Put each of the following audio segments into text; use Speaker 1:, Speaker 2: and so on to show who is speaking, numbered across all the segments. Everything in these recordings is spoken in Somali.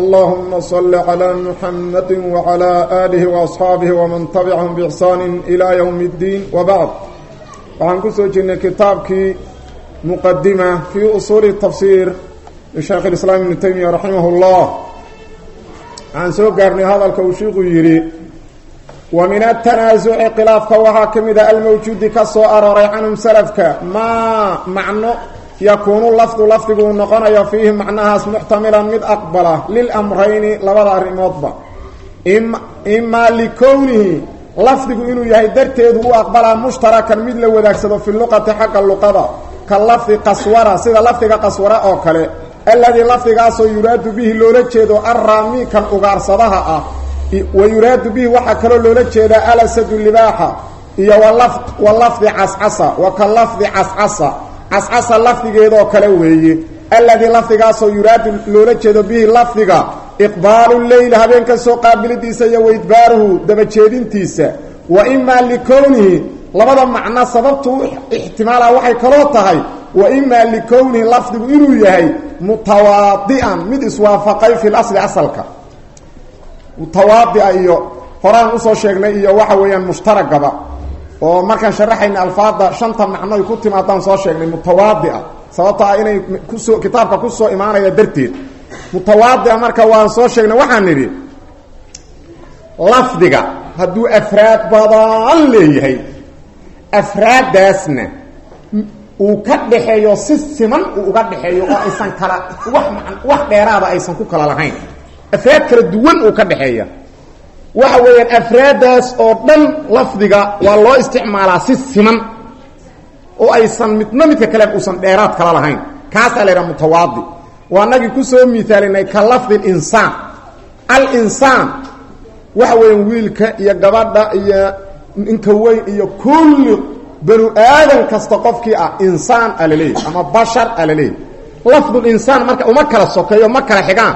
Speaker 1: allahuma salli calaa muxamadi wacalaa aalihi waasxaabihi waman tabicahum biixsaani ilaa yowmi iddiin wabacd waxaan ku soo jirnay kitaabkii muqadima fii usuuli tafsiir lishaykh islaam ibnu taymiya raximahu llah waxaan soo gaarnay hadalka uu shiiku yidhi wa min atanaasuci khilaafka waxaa ka mid ah almawjuudi ka soo arooray canhum salafka. Maa macno yakuunu lafdu lafdiguu noqonayo fiihi macnahaas muxtamilan mid aqbala lilamrayni labada arrimoodba. Imaa likownihi lafdigu inuu yahay darteedu u aqbalaa mushtarakan mid la wadaagsado fi luqati xagga luqada ka lafdi qaswara sida lafdiga qaswara oo kale alladii lafdigaasoo yuraadu bihi loola jeedo arraami kan ugaarsadaha ah wa yuraadu bihi waxaa kaloo loola jeedaa alasadu libaaxa iyo wa lafdi cascasa wa ka lafdi cascasa cascasa lafdigeedoo kale weeye. Alladii lafdigaasoo yuraadu loola jeedo bihi lafdiga iqbaalu leyl habeenka soo qaabilidiisa iyo waidbaaruhu dabajeedintiisa wa imaa likownihi labada macno sababtu ixtimaala waxay kaloo tahay wa imaa likownihi lafdigu inuu yahay mutawaadi'an mid iswaafaqay fi lasli asalka. Mutawaadia iyo horaan u soo sheegnay iyo waxa weeyaan mushtaragaba oo markaan sharaxayna alfaada shanta macno ay ku timaadaan soo sheegnay mutawaadia sababto ah inay ku soo kitaabka ku soo imaanaya darteed. Mutawaadia marka waan soo sheegnay waxaan nidhi lafdiga hadduu afraad badan leeyahay afraaddaasna uu ka dhaxeeyo si siman uu uga dhaxeeyo oo aysan kala wax wax dheeraada aysan ku kala lahayn. Afraad kala duwan uu ka dhaxeeya waxa weeyaan afraaddaas oo dhan lafdiga waa loo isticmaalaa si siman oo aysan midna midka kale uusan dheeraad kala lahayn. Kaasaa la yidhaha mutawaadi. Waa nagii ku soo miaalinay ka lafdi linsaan alinsaan waxa weeyaan wiilka iyo gabadha iyo ninka weyn iyo kulli banu aadan kasta qofkii ah insaan a laleeyahy ama bashar a laleeyahy lafdulinsaan marka uma kala sokeeyo ma kala xigaan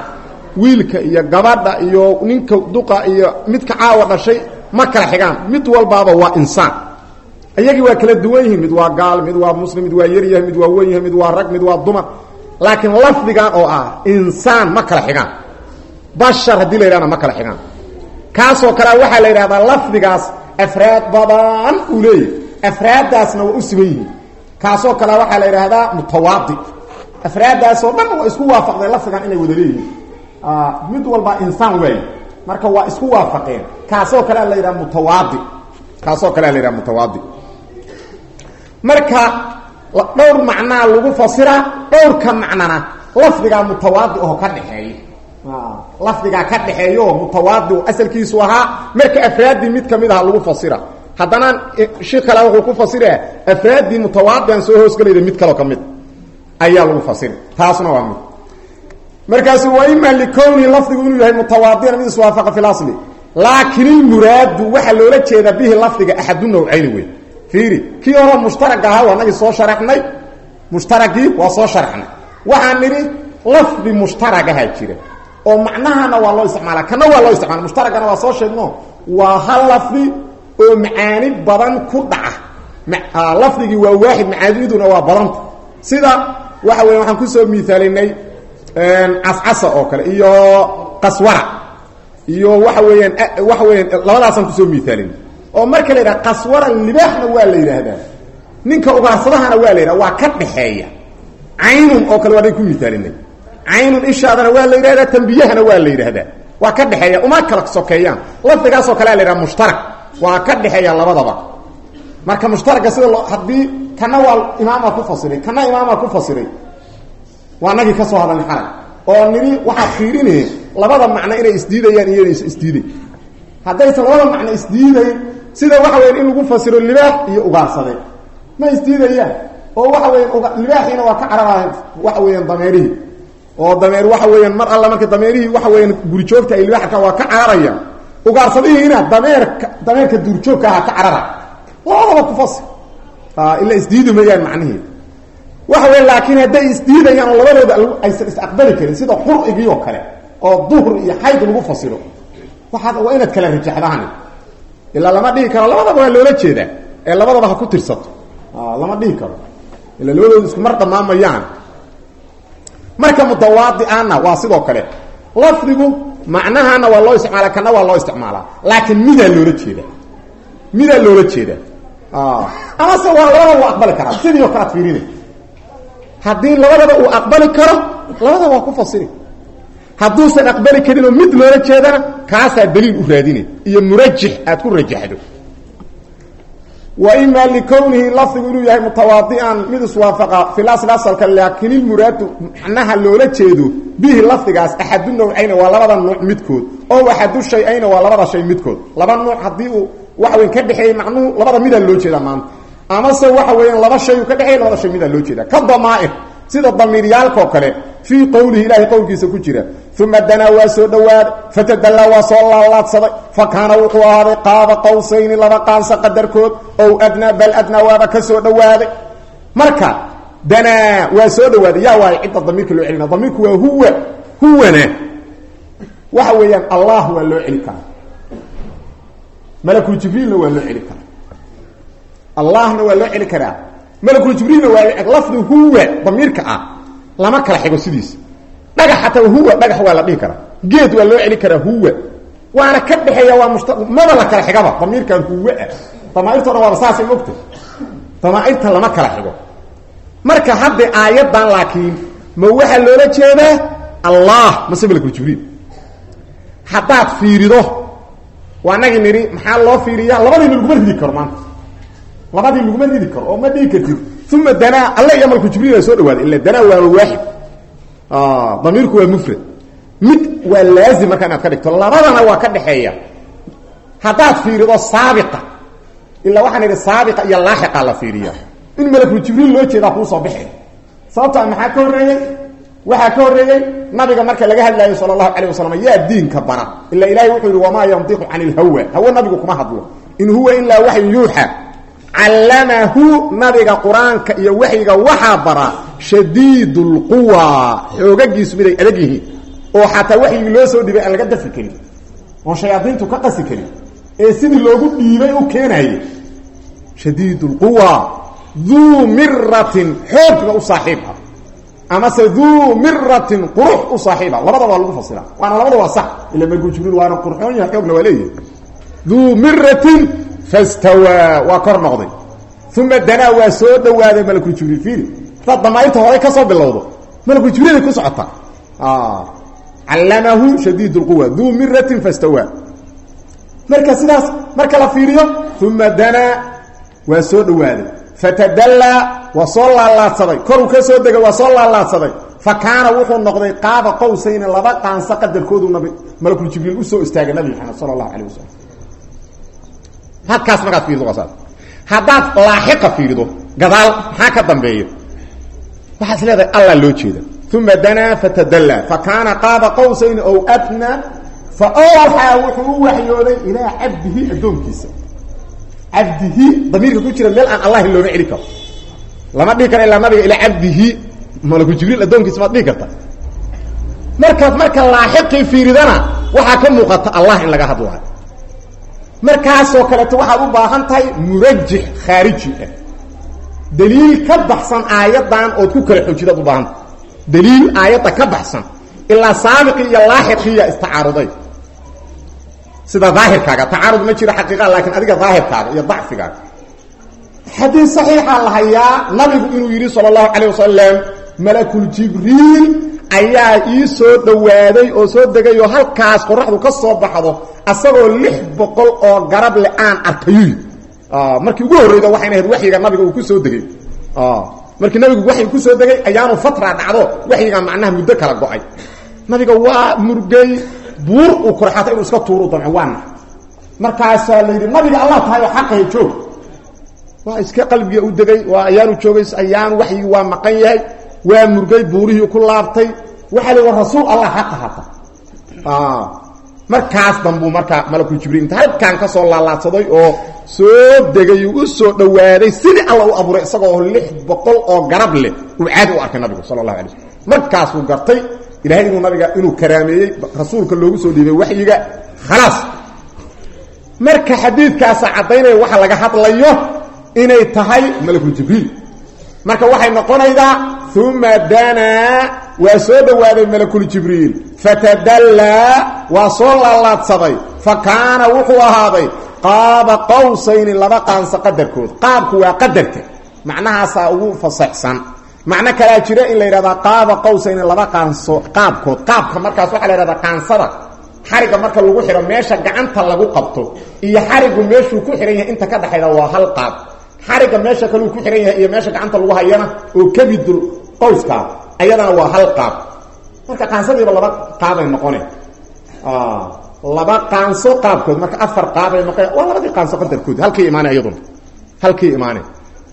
Speaker 1: wiilka iyo gabadha iyo ninka duqa iyo midka caawa dhashay ma kala xigaan. Mid walbaaba waa insaan. Iyagii waa kala duwan yihiin. Mid waa gaal mid waa muslim mid waa yaryahay mid waa wen yahay mid waa rag mid waa dumar. Laakiin lafdigan oo ah insaan ma kala xigaan. Bashar haddii la yidhahna ma kala xigaan. Kaasoo kale waxaa la yidhahdaa lafdigaas afraad badan uu afraaddaasna waa u siban yihiin. Kaasoo kale waxaa la yidhaahdaa mutawaadi afraaddaasoo dhan waa isku waafaqday lafdigan inay wada leeyihiin mid walba insaan waay marka waa isku waafaqeen. Kaasoo kalea la yidhaha mutawaadi. Kaasoo kalea la yidhaha mutawaadi. Marka dhowr macnaa lagu fasiraa dhowrka macnana lafdigaa mutawaadi oo ka dhexeeya lafdigaa ka dhexeeya oo asalkiisu ahaa marka afraaddii mid ka mid aha lagu fasira. Haddana shi kale wuxuu ku fasira afraaddii mutawaadian soo hoosgelayda mid kaloo ka ayaa lagu fasira taasna waa mid markaasu wa ima likownihi lafdigu inuu yahay mutawaadian mid iswaafaqa fi lasli laakin ilmuraadu waxaa loola jeedaa bihi lafdiga axadu nawcayni wey fiiri kii hore mushtarag waa nagii soo sharaxnay. Mushtaragii waa soo sharaxnay. Waxaan nidhi lafdi mushtaragaha jira. Oo macnahana waa loo isticmaala kana waa loo isticmaala mushtaragana waa soo sheegno waa hal lafdi oo macaani badan ku dhaca. Lafdigii waa waaxid macaaniduna waa badanta sida waxa weya waxaan ku soo miaalinay cascasa oo kale iyo qaswara iyo waxa weeyaan waxa weeyaan labadaasaan ku soo miaalin oo marka la yidhaha qaswara libaaxna waa la yidhaahdaa. Ninka ugaarsadahana waa la yidhaha waa ka dhaxeeya. Caynun oo kale waa nan ku miaalinay caynun ishaadana waa la yidhahdaa tambiyahana waa la yidhaahdaa. Waa ka dhexeeya uma kala sokeeyaan. Lafdigaasoo kalea la yidhaha mushtarak. Waa ka dhexeeya labadaba. Marka mushtaraka sida loo haddii kana waa imaama ku fasiray kana imaama ku fasiray waa nagii ka soo hadalnay xalay. Oo nidhi waxaad fiirini labada macno inay isdiidayaan inaysa isdiiday. Haddaysan labada macno isdiidayn sida waxa weyan in lagu fasiro libaax iyo ugaarsade. Ma isdiidayaan? Oo waxa weyan libaaxiina waa ka cararayan waxa weeyaan dameerihii oo dameer waxa weeyaan mar alla marka dameerihii waxa weeyaan gurijoogta ay libaaxa ka waa ka cararayaan. Ugaarsadihiina dameerka dameerka duurjoogka aha ka carara. Labadaba ku fasir ila isdiidi mayaan macnaheeda waxa wey laakiin hadday isdiidayaan oo labadooda aysan is-aqbali karin sida qur'igii oo kale oo duhr iyo xayd lagu fasiro waaad waa inaad kala rajaxdaan ilaa lama dhihi karo labadaba waa loola jeedaa ee labadaba ku tirsato. Lama dhihi karo. Ila labadooda isku mar dhamaamayaan. Marka mutawaadi'aana waa sidoo kale. Lafdigu macnahana waa loo isticmaala kana waa loo isticmaalaa laakiin midaa loola jeeda midaa loola jeeda amase waa labadaba uu aqbali karaa. Sidii oo kale ad fiirina haddii labadaba uu aqbali karo labadaba waa ku fasiri. Hadduusan aqbali karinoo mid loola jeedana kaasaa daliil u raadinay iyo murajix aad ku rajaxdo. Wa ima likownihi lafdigu inuu yahay mutawaadi'an mid iswaafaqa fi lasl asalka laakin ilmuraadu macnaha loola jeedo bihi lafdigaas axadu nawcayna waa labada nuuc midkood oo axadu shay-ayna waa labada shay midkood. Laba nuuc haddii uu waxa weyn ka dhexeeyey macnuhu labada midaa loo jeedaa maanta amase waxa weeyaan laba shay ka dhexeey labada shay midaa loo jeeda ka damaa'ir sida damiiryaalkaoo kale fii qowlihi ilahay qowlkiisa ku jira uma danaa waa soo dhowaaday fatadallaa waa soo laalaadsaday fa kaana wuxuu ahaaday qaaba qawsayni laba qaansa qadarkood ow adnaa bal adnaa waaba ka soo dhowaaday. Marka danaa waa soo dhowaaday. Yaa waayo cidda damiirka loo celina. Damiirku waa huwa huwana. Waxa weeyaan allah waa loo celi karaa. Malakul jibriilna waa loo celi karaa allahna waa loo celi karaa. Malakul jibriilna waa lafdi huwa damiirka ah. Lama kala xigo sidiisa dhagax xataa huwa dhagax waa la dhihi karaa. Geed waa loo celi karaa huwa. Waana ka dhexeeya waa musta maba la kala xigaba damiirkan huwa. Ah damaairto dhan waaba saasay mogta damaairta lama kala xigo marka hadda aayaddan laakiin ma waxaa loola jeedaa allah mase malakul jibriil. Haddaad fiirido waa nagii maxaa loo fiiriyaa? Labadiina laguma ridi karo maanta labadii laguma ridi karo oo ma dhigi kartid. Uma danaa alle iyo malku jibriil waa soo dhawaaday. Ila danaa waa waaxid damiirku waa mufrad. Mid waa laazim markaa inaad ka dhigto labadana waa ka dhexeeya. Haddaad fiirido saabiqa ilaa waxaan idhi saabiqa iyo laaxiqa la fiiriya in malakul jibriil loo jeedaa kuu soo bixi. Sababtaa maxaa ka horreeyey? Waxaa ka horreeyey nabiga marka laga hadlaayo sala allahu calayh yaa diinka bara. Ila ilahay wuxuu wamaa yantiqu cani ilhawa hawe nabigu kuma hadlo. In huwa ilaa waxyu yuuxa callamahu nabiga qur'aanka iyo waxyiga waxaa bara shadiid lquwa xoogagiisu miday adag oo xataa waxyigii loo soo dhibay laga dafi karin oon ka qasi ee sidii loogu dhiibay u keenaye shadiid lquwa duu miratin xoogna u saaxiib ah amase duu miratin qurux u saaxiib ah. Labadaba waa lagu fasira waana labada waa sax ila malku jibriil waana qurxoon yahay fastawaa waa kor noqday. Uma danaa waa soo dhawaaday malakul jibriil. Fiiri hadaad damaairta horay ka soo bilowdo. Malakul jibriilay ku socota callamahu shadiid lquwa duu miratin fastawaa. Marka sidaas marka la fiiriyo uma danaa waa soo dhawaaday. Fatadallaa waa soo laalaadsaday. Koruu ka soo degay waa soo laalaadsaday. Fa kaana wuxuu noqday qaaba qowsayni laba qaansa qadarkoodu nabi malakul jibriil u soo istaagay nabi maxamed sala halkaas markaad fiirido waa saas. Haddaad laaxiqa fiirido gadaal maxaa ka dambeeya? Waxaa is leedahay allah loo jeeda. Uma danaa fatadallaa fa kaana qaaba qowsayni ow adna fa awxaa wuxuu u waxyooday ilaa cabdihi addoonkiisa. Cabdihi damiirka ku jira meel aan allahi looma celi karo. Lama dhihi karo ilaa nabiga ilaa cabdihi malaku jibriil addoonkiisa maad dhihi karta. Markaad marka laaxiqii fiiridana waxaa ka muuqata allah in laga hadlaayo markaasoo kaleeto waxaad u baahan tahay murajix khaariji ah daliil ka baxsan aayaddan ood ku kala xoojidaad u baahanta daliil aayadda ka baxsan ilaa saabiqii iyo laaxiqiiya istacaaruday. Sida daahirkaaga tacaarud ma jiro xaqiiqa laakiin adiga daahirkaaga iyo dacfigaaga. Xadiid saxiixa la hayaa nabigu inuu yidhi sala allahu calayh malakul jibriil ayaa ii soo dhowaaday oo soo degay oo halkaas qoraxdu ka soo baxdo asagoo lix boqol oo garab le aan arkayuy markii ugu horreyda waxayna ahayd waxyiga nabiga uu ku soo degay. Markii nabigu waxyi ku soo degay ayaanu fatra dhacdo waxyigaa macnaha muddo kala go'ay. Nabiga waa murgay buur uu korxatay inuu iska tuuru damco waana la yidhi nabiga allah tahay oo joog. Waa iska qalbiga u degay waa ayaanu joogay ayaan waxyigi waa maqan yahay waa murgay buurihii ku laabtay. Waxaa la rasuul allah xaqa hata markaas dambuu markaa malakul jibriil inta halkaan ka soo laalaadsaday oo soo degay uu u soo dhowaaday sidii alla u abuuray isagoo lix boqol oo garab leh uu caadi u arkay nabigu sala allahu alay slm markaasuu gartay ilahay inuu nabiga inuu karaameeyey rasuulka loogu soo dhiibay waxyiga khalaas marka xadiidkaasa caddaynaya waxa laga hadlayo inay tahay malakul jibriil marka waxay noqonaydaa uma danaa waa soo dhowaaday malakul jibriil. Fatadallaa waa soo laalaadsaday. Fa kaana wuxuu ahaaday qaaba qawsayni laba qaanso qadarkood. Qaabku waa qadarka. Macnahaasaa ugu fasaxsan macno kalaa jira in la yidhahdaa qaaba qawsayni laba qaanso qaabkood. Qaabka markaas waxaa la yhahdaa qaansada. Xariga marka lagu xidho meesha gacanta lagu qabto iyo xarigu meeshuu ku xidhan yahay inta ka dhexayda waa hal qaab xariga meesha kaleu ku xidhan yahay iyo meesha gacanta lagu hayana oo kabidul qawskaa ayadana waa hal qaab. Marka qaansadiiba laba qaabay noqone laba qaanso qaabkood marka afar qaabay noqo waa labadii qaanso qadarkood halkii imaane iyaduna halkii imaane.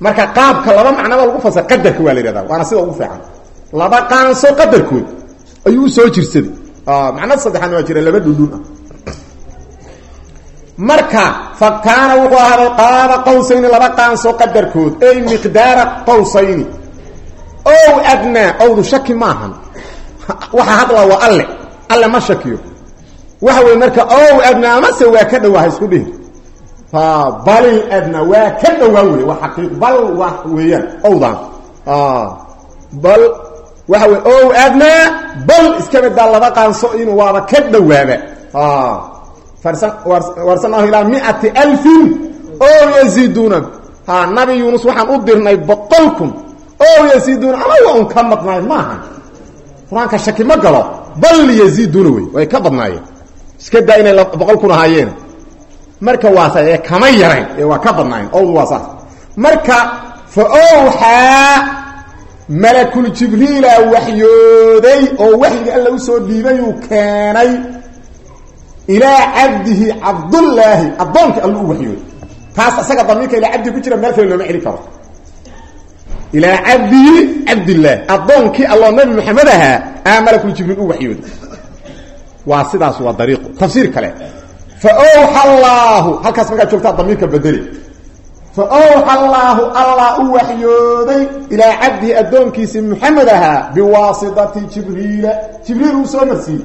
Speaker 1: Marka qaabka laba macnaba lagu fasir qadarka waa la waana sida ugu fiican. Laba qaanso qadarkood ayuu u soo jirsaday. Macna saddexaadna waa jira laba dhudhun ah marka fa kaana wuxuu ahaaday qaaba qawsayni laba qaanso qadarkood. Ey miqdaara qawsayni. Ow adnaa owdu shaki maahan waxa hadla waa alle. Alle ma shakiyo. Waxa wey marka ow adnaa amase waa ka dhowaa ha isku dhihi. Balil adnaa waa ka dhowaa wey waa xaqiiq bal wa weeyaan owdan bal waxa wey ow adnaa bal iska badaa laba qaanso inuu waaba ka dhowaaba warsanaahu ilaa miati alfin o yaziiduuna ha nabi yuunus waxaan u dirnay boqol kun o yaziiduuna ama waa un ka badnaay maaha qur'aanka shaki ma galo. Bal yaziiduuna wey way ka badnaayeen. Iska daa inay boqol kun ahaayeen. Marka waasa ee kama yarayn ee waa ka badnaayeen. Owdu waa saas marka fa oo waxyiga alla u soo dhiibayuu keenay ilaa cabdihi cabdullaahi addoonkii alla u waxyooday. Taas isaga damiirka ilaa cabdi ku jira meel kale looma celi karo. Ilaa cabdihi cabdillaahi addoonkii alloo nabi maxamed ahaa aa malakul jibriil u waxyooday. Waa sidaas waa dariiqu tafsiir kale. Fa owxa allaahu halkaas markaad joogtaa damiirka bedeli. Fa owxa allaahu allah u waxyooday ilaa cabdihi addoonkiisii muxamed ahaa biwaasitati jibriila jibriil uu soo marsiiyey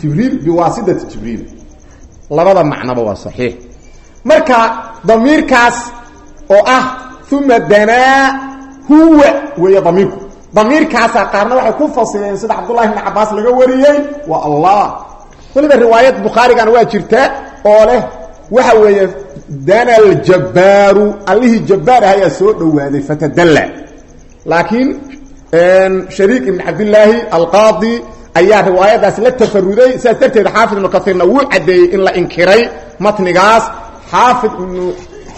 Speaker 1: jibriil biwaasidati jibriil. Labada macnoba waa saxiix. Marka damiirkaas oo ah uma danaa huwa weeye damiirku. Damiirkaasaa qaarna waxay ku fasireen sida cabdullahi bni cabaas laga wariyey waa allah. Weliba riwaayad bukhaarigana waa jirtaa oo leh waxa weeye dana aljabbaaru allihii jabbaar ah ayaa soo dhowaaday fatadalla. Laakiin shariik ibn cabdillaahi alqaadi ayaa riwaayadaas la tafaruday. Sidaas darteed xaafid ibnu kaiirna wuu caddeeyey in la inkiray matnigaas. Xaafid ibnu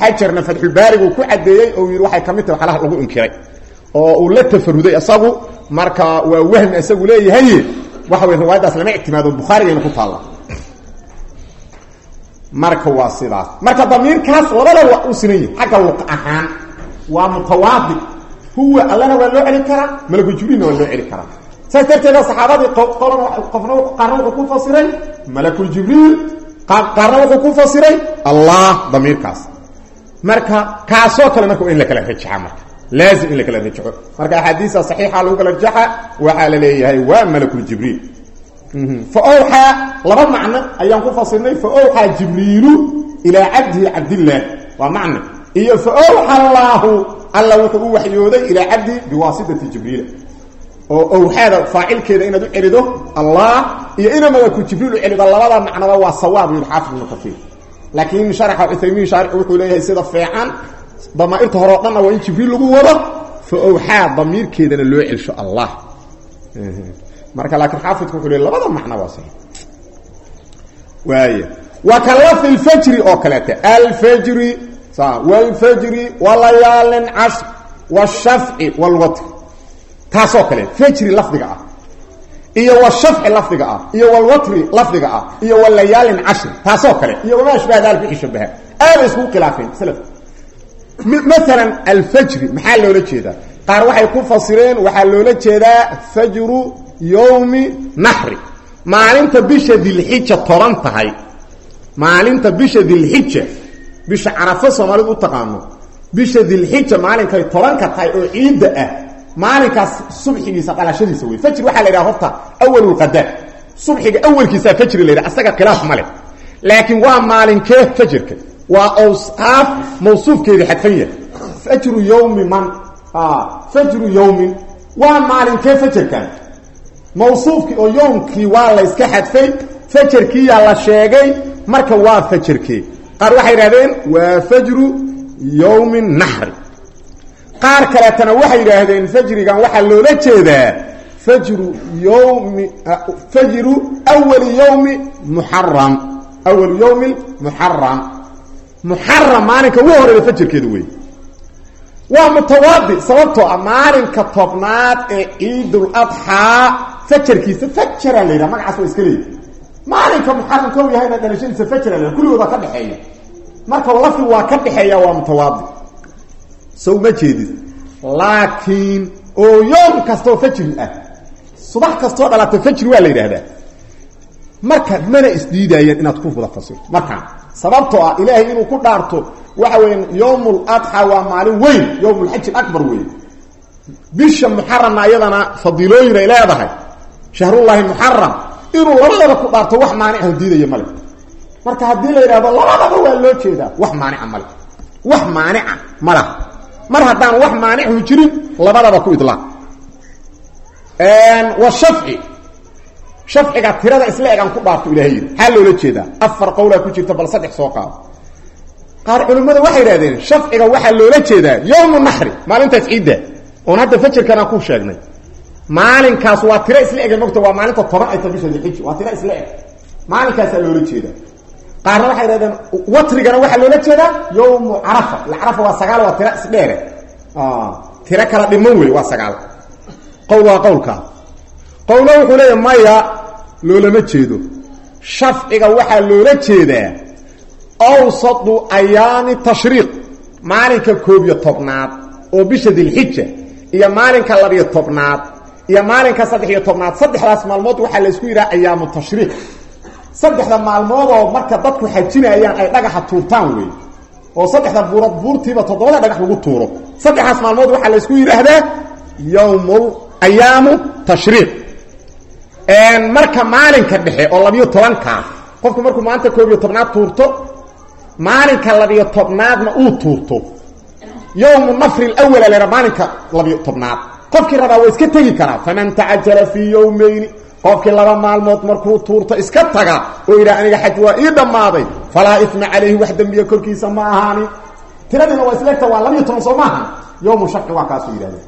Speaker 1: xajarna fatxulbaariguu ku caddeeyey oo yidhi waxay ka mid tahay waxalaha lagu inkiray. Oo uu la tafaruday isagu. Marka waa wahmi isagu leeyahay. Waxa wey riwaayadaas lama ictimaado. Bukhaarigayna ku taalla. Marka waa sidaas. Marka damiirkaas labada waa u sinan yahi xagga luq ahaan waa mutawaadi huwa allana waa loo celi karaa? Malaku jibriilna waa loo celi karaa saas darteeda saxaabadii qofna qaarna wuxuu ku fasiray malakul jibriil qaarna wuxuu ku fasiray allah damiirkaas. Marka kaasoo kale marka waa in la kala rajaxa marka. Laazim in la kala rajaxo marka axaadiista saxiixa lagu kala rajaxa waxaa la leeyahay waa malakul jibriil. Fa owxaa laba macno ayaan ku fasirnay. Fa owxaa jibriilu ilaa cabdihi cabdillaah waa macno. Iyo fa owxa allaahu alla wuxuu u waxyooday ilaa cabdihi biwaasitati jibriila oo owxaada faacilkeeda inaad u celido allah iyo ina malaku jibriil u celido labada macnoba waa sawaab yidhi xaafid ibnu kaiir laakiin sharaxa uthaymiin shaarixu wuxuu leeyahay sida fiican damaairta hore o dhanna waa in jibriil lagu wado fa owxaa damiirkeedana loo celsho allah. Marka laakiin xaafidku wuxuu leey labada macno waa saxiix. Waaya waa ka lafi lfajri oo kaleeta alfajri sa walfajri walayaalin cashr washafci walwatr taasoo kale fajri lafdiga ah iyo washafci lafdiga ah iyo walwatri lafdiga ah iyo walayaalin cashr taasoo kale iyo wamaa ashbaha daalik wixii shabaha aada iskugu khilaafeen salaf. Maalan alfajri maxaa loola jeedaa? Qaar waxay ku fasireen waxaa loola jeedaa fajru yowmi naxri maalinta bisha dilxija toban tahay maalinta bisha dilxija bisha carafo soomaalidu u taqaano bisha dilxija maalinkay tobanka tahay oo ciidda ah maalinkaas subxigiisa dhalashadiisa wey fajr waxaa la yidhaha horta awalulqada subxiga awalkiisaa fajri la yidhaha asaga khilaaf ma leh. Waa maalinkee fajrka waa awsaaf mawsuufkeedii xadfan yahay. Fajru yawmi man? Fajru yawmin. Waa maalinkee fajarkan mawsuufkii oo yowmkii waa la yska xadfay fajarkiiyaa la sheegay marka waa fajarkee qaar waxay idhahdeen waa fajru yowmi naxri qaar kaleetana waxay yidhaahdeen fajrigan waxaa loola jeedaa fajru yowmi fajru awali yowmi muxaram awal yowmi muxaram muxaram maalinka ugu horreeya fajarkeeda wey waa mutawaadi sababtoo ah maalinka tobnaad ee ciidul adxaa fajarkiisa fajara la yidhaha magacaas waa iska leeyahy maalinka muxaramka u yahayna dhalashadiisa fajara la kulligooda ka dhexeeya marka lafdi waa ka dhexeeya waa mutawaadi sow ma jeedid laakiin oo yoom kastoo fajri ah subax kastoo dhalata fajri waa la yidhaahdaa. Marka mana isdiidaayeen inaad ku wada fasirto markaan sababtoo ah ilaahay inuu ku dhaarto waxa weeyaan yowmul adxa waa maalin weyn yowmulxaji akbar weyn. Bisha muxaramna ayadana fadiilooyin ay leedahay. Shahrullaahi muxaram inuu labadaba ku dhaarto wax maanica diidaya male marka haddii la yidhahdo labadaba waa loo jeedaa wax maanica male wax maanica ma laha mar haddaan wax maanichu jirin labadaba ku idlaaq wa shafci shafciga tirada isla egaan ku dhaarto ilahay yidhi. Xaa loola jeedaa? Afar qowlaa ku jirta bal saddex soo qaado. Qaar culimmada waxay idhahdeen shafciga waxaa loola jeedaa yowmu naxri maalintaas ciidda. Oon hadda fajarkana ku sheegnay. Maalinkaas waa tiro isla ega mogta waa maalinta toban ay ta bisha dilxij waa tiro isla eg maalinkaasaa loola jeedaa qaarna waxay idhahdeen watrigana waxaa loola jeedaa yowmu carafa. Ila carafa waa sagaal waa tiro isdheere tiro kala dhiman wey waa sagaal. Qowl waa qowlkaa qowlo wuxuu leeya maya loolama jeedo. Shafciga waxaa loola jeedaa awsatu ayaami tashriiq maalinka koob iyo tobnaad oo bisha dilxija iyo maalinka labiyo tobnaad iyo maalinka saddex iyo tobnaad saddexdaas maalmood waxaa laysku yidhaha ayaamu tashriiq saddexda maalmoodoo marka dadku xajinayaan ay dhagaxa tuurtaan wey oo saddexda buurood buurtiiba toddobada dhagax lagu tuuro. saddexdaas maalmood waxaa laysku yidhaahdaa yowmul ayaamu tashriiq. Marka maalinka dhexe oo labiyo tobankaa qofku markuu maanta koob iyo tobnaad tuurto maalinka labiyo tobnaadna uu tuurto. Yowmu nafri lwala lena maalinka labiyo tobnaad qofkii rabaa waa iska tegi karaa faman tacajala fii yowmayni qofkii laba maalmood markuu tuurto iska taga oo yidhaha aniga xaj waa ii dhammaaday. Falaa ifma calayhi wax dembiya korkiisa ma ahaani. Tiradiina waa isleegta waa labiyo toban soo maaha yowmu shaqi waa kaasuu yidhahda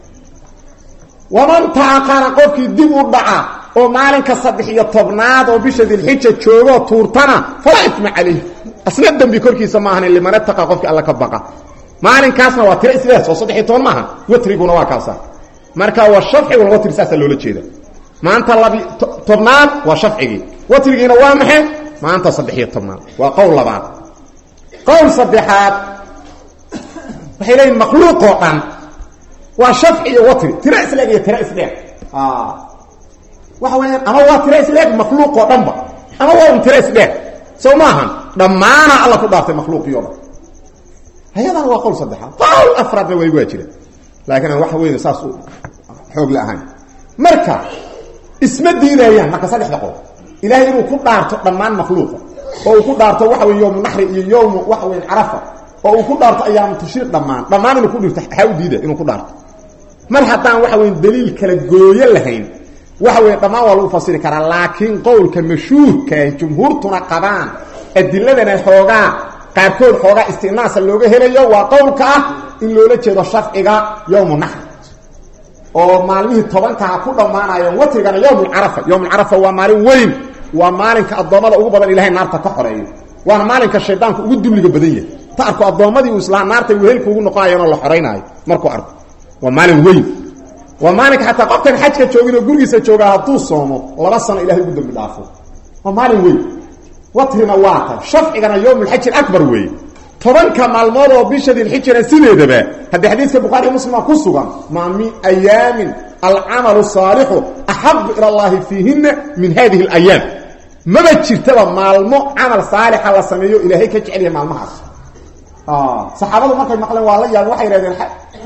Speaker 1: waman taaqana qofkii dib u dhaca oo maalinka saddex iyo tobnaad oo bisha dilxija joogoo tuurtana falaa ifma calayh asna dembi korkiisa maahan liman ataqa qofkii alla ka baqa. Maalinkaasna waa tiro islees oo saddex iyo toban waa kaasa. Marka waa shafciguna watri saasaa loola jeeda maanta tobnaad waa shafcigii. Watrigiina waa maxay? Maanta saddex iyo tobnaad. Waa qowl labaad. Qowl saddexaad waxay leeyihiin makhluuqoo dhan. Waa shafci iyo watri. Tiro isleeg iyo tiro isdheer. Waxa weyaan ama waa tiro isdheer makhluuqoo dhanba. Ama waa un tiro isdheer. Soo maahan dhammaana alla ku dhaartay makhluuqii o dhan. Hayadana waa qowl saddexaad. Qowl afraadna waygu waa jira laakiin aan waxa weyn saas u xoog la ahayn. Marka isma diidayaan marka saddexda qowl ilaahay inuu ku dhaarto dhammaan makhluuqa. Oo uu ku dhaarto waxa wey yowmu naxri iyo yowmu waxa weyn carafa. Oo uu ku dhaarto ayaamu tashriiq dhammaan. Dhammaan inuu ku dhirto waxaa u diida inuu ku dhaarto. Mar haddaan waxa weyn daliil kala gooyo lahayn waxa weeye dhammaan waa lagu fasiri karaa laakiin qowlka mashhuurkaah jumhuurtuna qabaan adiladana xoogaa qaarkood xoogaa istinaasa looga helayo waa qowlka ah in loola jeedo shafciga yowmu naxr oo maalmihii tobankaha ku dhammaanayo watrigana yowmulcarafa yowmulcarafa waa maalin weyn. Waa maalinka addoommada ugu badan ilahay naarta ka xoreeyo waana maalinka shaydaanku ugu dubliga badan yahay. Ta arko addoommadii uu islaa naarta wehelka ugu noqonayanoo la xoraynaayo markuu arko. Waa maalin weyn. Waa maalinka xataa qofkan xajka joogin oo gurigiisa joogaa hadduu soomo laba sano ilahay ugu dambi dhaafo. Waa maalin weyn. Watrina waa tay shafcigana yowmulxaji alabar weeye tobanka maalmood oo bisha dilxijana sideedaba haddii xadiiska bukhaari muslima ku sugan maa min ayaamin alcamalu saalixu ila allahi fiihina min hadihi alayaam maba jirtaba maalmo camal saalixa la sameeyo ilaahay ka jecelyahay maalmahaas. Saxaabadu markay maqleen waa la yaab waxay yidhahdeen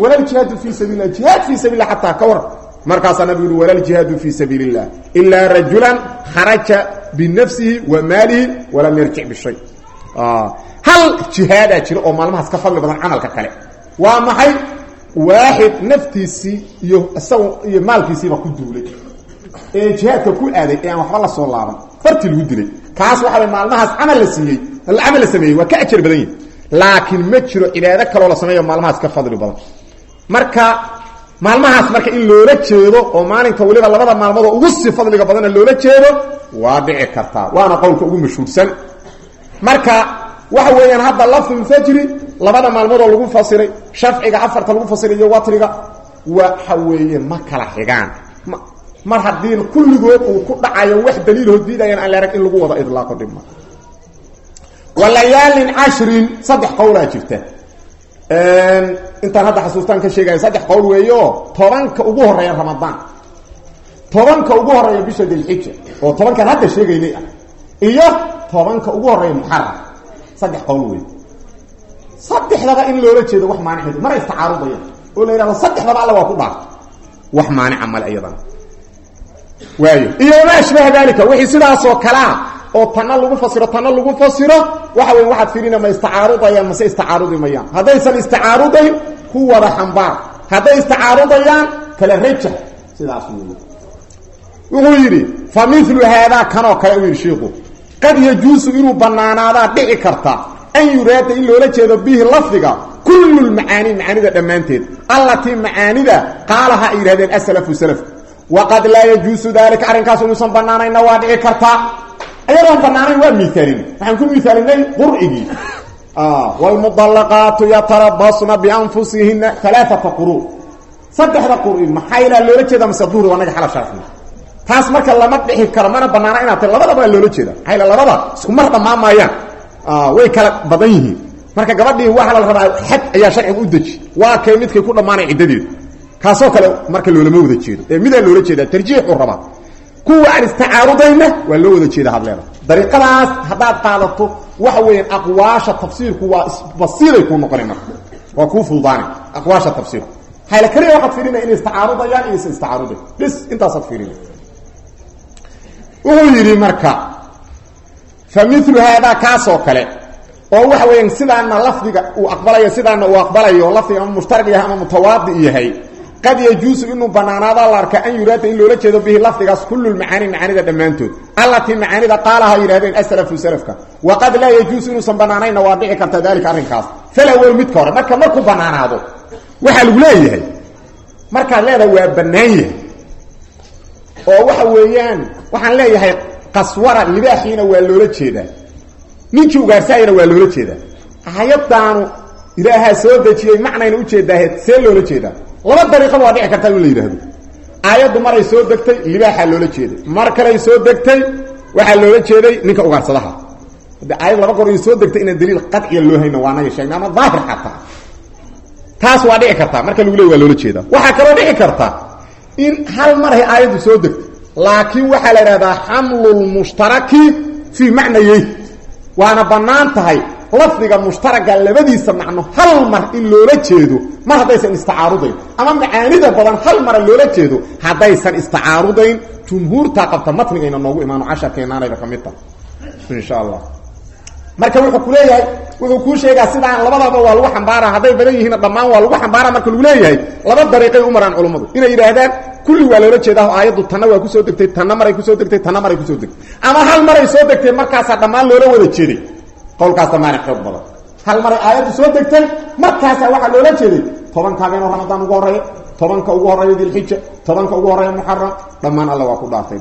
Speaker 1: walal jihaadu fii sabiil lah jihaad fii sabil lah xataa ka war. Markaasaa nabigu yuri walal jihaadu fii sabiili illah ilaa rajulan kharaja binafsihi wa maalihi walam yarjic bishay hal jihaadaa jira oo maalmahaas ka fadli badan camalka kale. Waa maxay? Waaxid naftiisii iyo isaga iyo maalkiisiiba ku duulay. Ee jihaadka ku aaday ee aan waxba la soo laaban. Fartii lagu dilay. Kaas waxa way maalmahaas camal la siiyey. Camal la sameeyey. Waa ka ajar badan yihi laakiin ma jiro cibaado kaloo la sameeyo maalmahaas ka fadli badan. Marka maalmahaas marka in loola jeedo oo maalinka weliba labada maalmood oo ugu sii fadliga badana loola jeedo waa dhici kartaa. Waana qowlka ugu mashhuursan marka waxa weeyaan hadda lafdulfajri labada maalmood oo lagu fasiray shafciga afarta lagu fasiray iyo watriga waxa weeye ma kala xigaan. Mar haddii kulligood uu ku dhacayo wax daliiloo diidayaan aan la arag in lagu wada idlaaqo dhibma walayaalin cashrin saddex qowlaa jirta. Intaan hadda xasuustaan ka sheegaya saddex qowl weeyo tobanka ugu horreeya ramadaan. Tobanka ugu horreeya bisha dilxija oo tobankaan hadda sheegaynay ah iyo tobanka ugu horreeya muxaram saddex qowl wey saddexdaba in loola jeedo wax maaniceed mara istacaarudayaan. Oo la yidhahdo saddexdaba alla waa ku dhaaf. Wax maanica male iyadana waayo. Iyo wamaa ashbaha dalika wixii sidaasoo kalea oo tanna lagu fasiro tanna lagu fasiro waxa weya waxaad fiirina ma istacaarudayaan mase istacaarudi mayaan. Haddaysan istacaarudayn ku wada xambaar. Hadday istacaarudayaan kala rajax. Sidaas wuxuu yidhi fa milu haadaa kanoo kale u qad yajuusu inuu banaanaadaa dhici karta an yuraada in loola jeedo bihi lafdiga kullu lmacaani macaanida dhammaanteed. Allatii macaanida qaalaha ay yidhahdeen asalafu salaf. Waqad laa yajuusu dalika arrinkaas inuusan banaanayna waa dhici kartaa ayadoon banaanayn waa miaalin waxaan ku miaalinay qur'igii wlmudallaqaatu yatarabasna bianfusihina alaaata quru saddexda quri maxaylaa loola jeeda mase duhri anaga xala sharafna taas marka lama dhixi karo mana banaana inaad ta labadaba loola jeeda maxayl labada isku mar dhammaan maayaan way kala badan yihiin. Marka gabadhii waxaa la rabaa xad ayaa sharciga u deji. Waa kay midkay ku dhammaanay ciddadeedu kaasoo kale marka loolama wada jeedo. Ee midaa loola jeedaa? Tarjiixuu rabaa. Kuwa aan istacaarudayna waa loo wada jeeda hadleeda dariiqadaas haddaad qaadato waxa weeyaan aqwaasha tafsiirku waa basiiray kuu noqona marka waa kuu fududaana aqwaasha tafsiirku. Hayla kaliya waxaad fiirinaya inay istacaarudayaan iyo isa istacaaruday bis intaasaad fiirinay wuxuu yidhi marka fa milu haadaa kaasoo kale oo waxa weeyaan sidaana lafdiga uu aqbalayo sidaana uu aqbalayo lafdiga ama mushtarak yahay ama mutawaadi yahay qad yajuusu inuu banaanaada la arka an yuraada in loola jeedo bihi lafdigaas kullu lmacaani macaanida dhammaantood. Allatii macaanida qaalaha yidhahdeen asalafu salafka waqad laa yajuusu inuusan banaanaynna waa dhici karta dalika arrinkaas. Falawel midka hore marka markuu banaanaado waxaa lagu leeyahay markaad leedahay waa bannaan yahay oo waxa weeyaan waxaan leeyahay qaswara libaaxiina waa loola jeedaa. Ninkii ugaarsaayana waa loola jeedaa. Ayadaanu ilaahaa soo dejiyey macnayna ujeedaahe see loola jeedaa. Laba dariiqaba waa dhici kartaa in la yidhaahdo. Aayaddu maray soo degtay libaaxaa loola jeeday. Mar kaley soo degtay waxaa loola jeeday ninka ugaarsadaha. Hadde aayad laba goor soo degtay inaan daliil qaciya loo hayna waa naga sheegna ama daahir xataa. Taas waa dhici kartaa marka lagu leey loola jeedaa. Waxaa kaloo dhici karta in hal maray aayaddu soo degtay laakiin waxaa la idhahdaa xamlulmushtaraki fii macnayey. Waana bannaan tahay lafdiga mushtaraga labadiisa macno hal mar in loola jeedo mar haddaysan istacaarudayn. Ama macaanida badan hal mara loola jeedo haddaysan istacaarudayn. Jumhuurtaa qabta matnigayna noogu imaano casharkeenaanayba ka mid tahay insha allah marka wuxuu ku leeyahay wuxuu kuu sheegaa sidaan labadaba waa lagu xambaara hadday badan yihiinna dhammaan waa lagu xambaara. Marka lagu leeyahay laba dariiqay u maraan culummadu inay yidhaahdaan kulli waa loola jeedaa aayaddu tanna waa ku soo degtay tanna maray ku soo degtay tanna maray ku soo degtay. Ama hal maray soo degtay markaasaa dhammaan loola wada jeeday. Qowlkaas damaana xoog badan. Hal maray aayaddu soo degtay markaasaa waxaa loola jeeday. Tobankaaba inuu ramadaan ugu horreeyo tobanka ugu horreeya dilxija tobanka ugu horreeya muxaram dhammaan alla waa ku dhaartay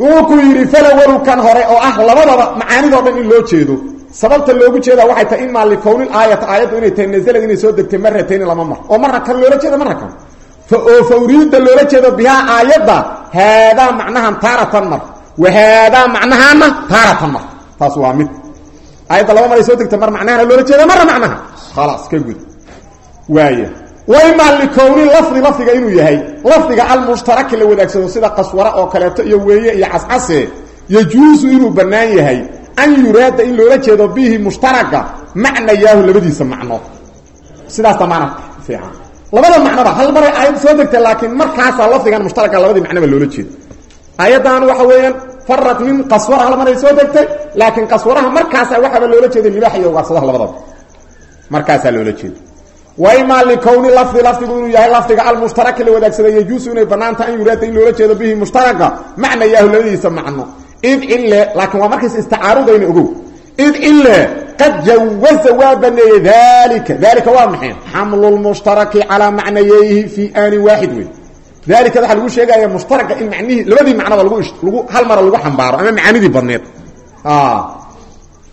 Speaker 1: wuxuu ku yidhi falawalkan hore oo ah labadaba macaanidoo dhan in loo jeedo. Sababta loogu jeedaa waxay tahay imaa likownil aayata aayaddu inay tahay nazalad inay soo degtay maratayni lama mar oo marna kan loola jeeda marna kan oo fawriidda loola jeedo bihaa aayadda haadaa macnahan taaratan mar. Wa haadaa macnahaana taaratan mar. Taas waa mid. Aayadda laba mar ay soo degtay mar macnahana loola jeeda marna macnaha. Khalaas ka gud waaya waymaa likowni lafdi lafdiga inuu yahay. Lafdiga almushtaraki la wadaagsado sida qaswara oo kaleeto iyo weeye iyo cascase yajuusu inuu bannaan yahay an yuraada in loola jeedo bihi mushtaraga
Speaker 2: macnayaahu labadiisa macno. Sidaas damaana fiican. Labada macnoba hal maray aayad soo degtay laakiin markaasaa lafdigan mushtaraka labadii macnoba loola jeeda aayaddan waxa weeyaan farad min qaswara hal maray soo degtay laakiin qaswaraha markaasa waxaaba loola jeeday libaax iyo ugaarsadaha labadaba. Markaasaa loola jeeda waimaa likowni lafdi lafdigu inuu yahay lafdiga almushtaraki la wadaagsaday yajuusu inay banaanta an yuraata in loola jeedo bihi mushtaraka? Macnayaahu labadiisa macno. Id cille laakiin waa markays istacaarudayna ogow. Id cille qad jawaza waa dalika dalika waa maxay? Xamlu lmushtaraki calaa macnayeyhi fi aanin waaxid wey dalika waxaa lagu sheegaya mushtaraka in manihii labadii macnoba lagu hal mara lagu xambaaro ama macaanidii badneed.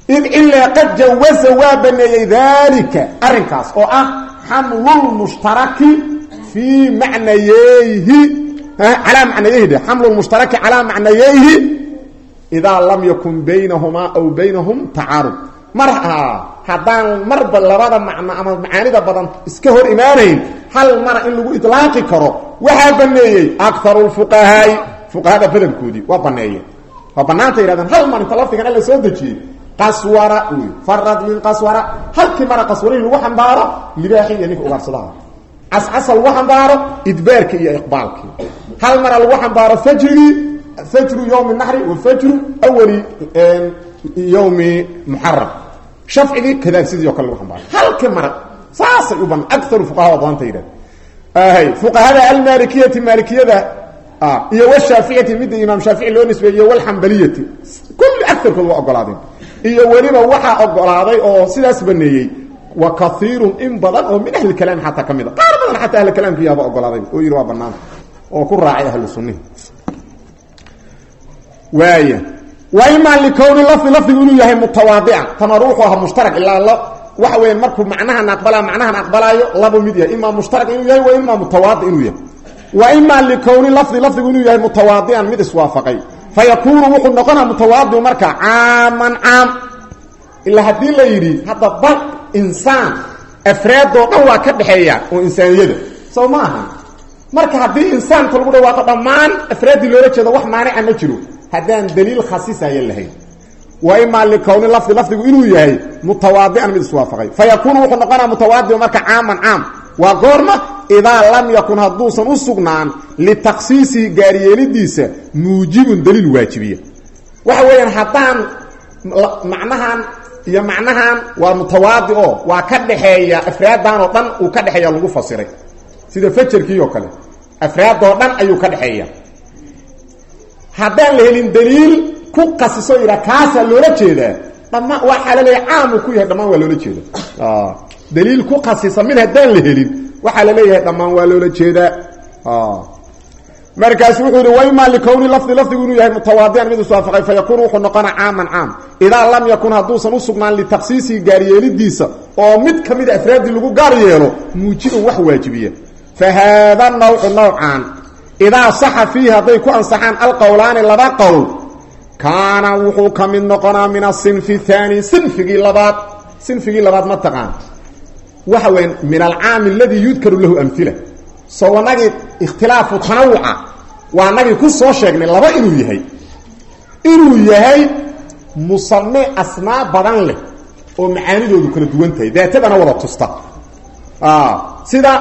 Speaker 2: Id cille qad jawaza waa baneeyey dalika arrinkaas oo ah xamlulmushtaraki fii macnayeyhi calaa macnayeyhi de xamlulmushtaraki calaa macnayeyhi idaa lam yakun baynahumaa aw baynahum tacaarud. Mar haddaan marba labada macno ama macaanida badan iska hor imaanayn hal mara in lagu ilaaqi karo waxaa baneeyey akaru lfuqahaai fuqahada badankoodii waa baneeyeen waa banaanta yidhahdeen hal mar inta lafdigan alla soo dejiyey qaswara wy farad min qaswara. Halkii mara qaswarihi lagu xambaaro libaaxii iyo ninka ugaarsadaha cascasa lagu xambaaro idbaarki iyo iqbaalkii. Hal mara lagu xambaaro fajrigii fajru yawmi naxri wa fajru awali yawmi muxaram shafcigii kadaag sidii o kale lagu xambaaro. Halkii mara saasay u ban akaru fuqahaa badanta yidhahda fuqahada almalikiyati maalikiyada iyo washaaficiyati midda imaam shaafici loo nisbeeyey walxambaliyati kulli aarkood waa ogolaadeen iyo weliba waxaa ogolaaday oo sidaas baneeyey wa kaiirun in badan oo min ahli kalaam xataa ka mid a qaar badan xataa ahli kalaamki yaaba ogolaaday oo yidhi waa banaanta oo ku raacay ahlu sunnihi waaya wa imaa likowni lafdi lafdigu inuu yahay mutawaadican tan hore wuxuu mushtarak ilaa l waxa weya markuu macnahan aqbalaa macnahan aqbalaayo labu mid yahay imaa mushtarak inuu yahay wa imaa mutawaadi inuu yahay. Wa imaa likowni lafdi lafdigu inuu yahay mutawaadican mid iswaafaqay fayakunu wuxuu noqonaa mutawaadiu marka caaman caam ilaa haddii la yidhi hadda bal insaan afraadoo dhan waa ka dhexeeya oo insaaniyada soo ma aha marka haddii insaanka lagu dhawaaqo dhammaan afraaddii loola jeedo wax maanica ma jiro haddaan daliil khasisaya lahayn wa imaa likowni lafdi lafdigu inuu yahay mutawaadican mid iswaafaqay fayakunu wuxuu noqonaa mutawaadiu marka caaman caam waa goorma idaa lam yakun hadduusan u sugnaan litakhsiisihi gaaryeelidiisa muujibun daliil waajibiya. Waxa weeyaan haddaan macnahan iyo macnahan waa mutawaadi oo waa ka dhaxeeya afraaddan oo dhan uu ka dhexeeya lagu fasiray. Sida fajarkii oo kale afraadoo dhan ayuu ka dhexeeya haddaan la helin daliil ku qasiso yidhaa kaasaa loola jeedaa dhammaan waxaa la leeyahay caamuu ku yahay dhammaan waa loola jeeda. Daliil ku mid haddaan la helin waxaa la leeyahay dhammaan waa loola jeedaa. Markaasu wuxuu yihi waimaa likowni lafdi lafdigu inuu yahay mutawaadican mid iswaafaqay fayakunu wuxuu noqonaa caaman caam. Idaa lam yakun hadduusan u sugnaan litakhsiisihi gaaryeelidiisa oo mid ka mida afraaddii lagu gaar yeelo muujibun wax waajibiya. Fa haada nawcu nawcan idaa saxa fiihi hadday ku ansaxaan alqowlaani laba qowl kaana wuxuu ka mid noqonaa min asinfi haani sinfigii labaad. Sinfigii labaad ma taqaan waxa weya min alcaami aladii yudkaru lahu amila soo anagii ikhtilaafu tanawuca. Waa nagii ku soo sheegnay laba inuu yahay. Inuu yahay musame asmaa badan leh oo macaanidoodu kala duwan tahay. Daatadana wada tusta. Sida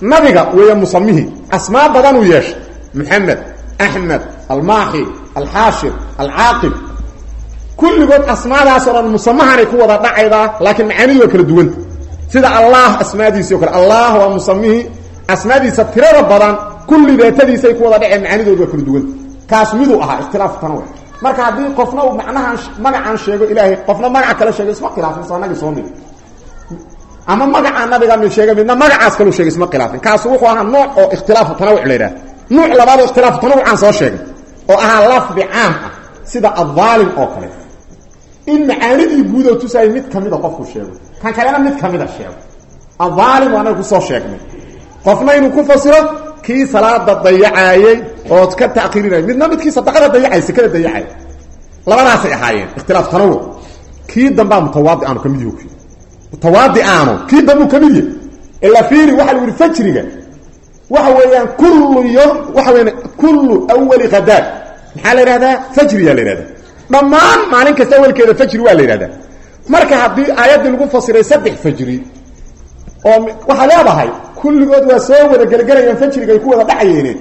Speaker 2: nabiga weeya musamihii asmaa badanuu yeeshay. Maxamed axmed almaaxi alxaashir alcaaqib. Kulligood asmaadaasoo dhan musamahanay ku wada dhacaydaa laakiin macaanidu waa kala duwanta sida allah asmaadiisii o kale. allah waa musamihii asmaadiisa tirada badan kulli daatadiisay ku wada dhaceen macaanidoodu waa kala duwanta kaas miduu ahaa ikhtilaafu tanawuc marka haddii qofna uu macnahaan magacaan sheego ilaahay qofna magaca kale sheego isma khilaafin soo nagii soo nigi ama magacaa nabiga mid sheegay midna magacaas kaluu sheegay isma khilaafin. kaasu wuxuu ahaa nooc oo ikhtilaafu tanawuc la yidhaha nuuc labaad oo ikhtilaafu tanawucaan soo sheegay oo ahaa lafdi caam ah sida addaalim oo kale. in macaanidii guudoo tusaayay mid kamida qofku sheego kan kalena mid kamida sheego addaalim waa anaga ku soo sheegnay. Qofna inuu ku fasiro kii salaada dayacaayey ood ka takiirinay midna midkii sadaqada dayacay sekada dayacay. Labadaasay ahaayeen ikhtilaaf tanawuc kii dambaa mutawaadi aanu ka mid yahi mutawaadi aanu kii dambuu ka mid yahay. Ila fiiri waxa la yihi fajriga. Waxa weeyaan kullu yom waxa weya kullu awali khadaad maxaa la yidhahdaa fajriyaa la yidhahdaa dhammaan maalin kasta awalkeeda fajri waa la yidhahdaa marka haddii aayaddii lagu fasiray saddex fajri oo waxaa leedahay kulligood waa soo wada gelgelayaan fajriga ay ku wada dhacayeene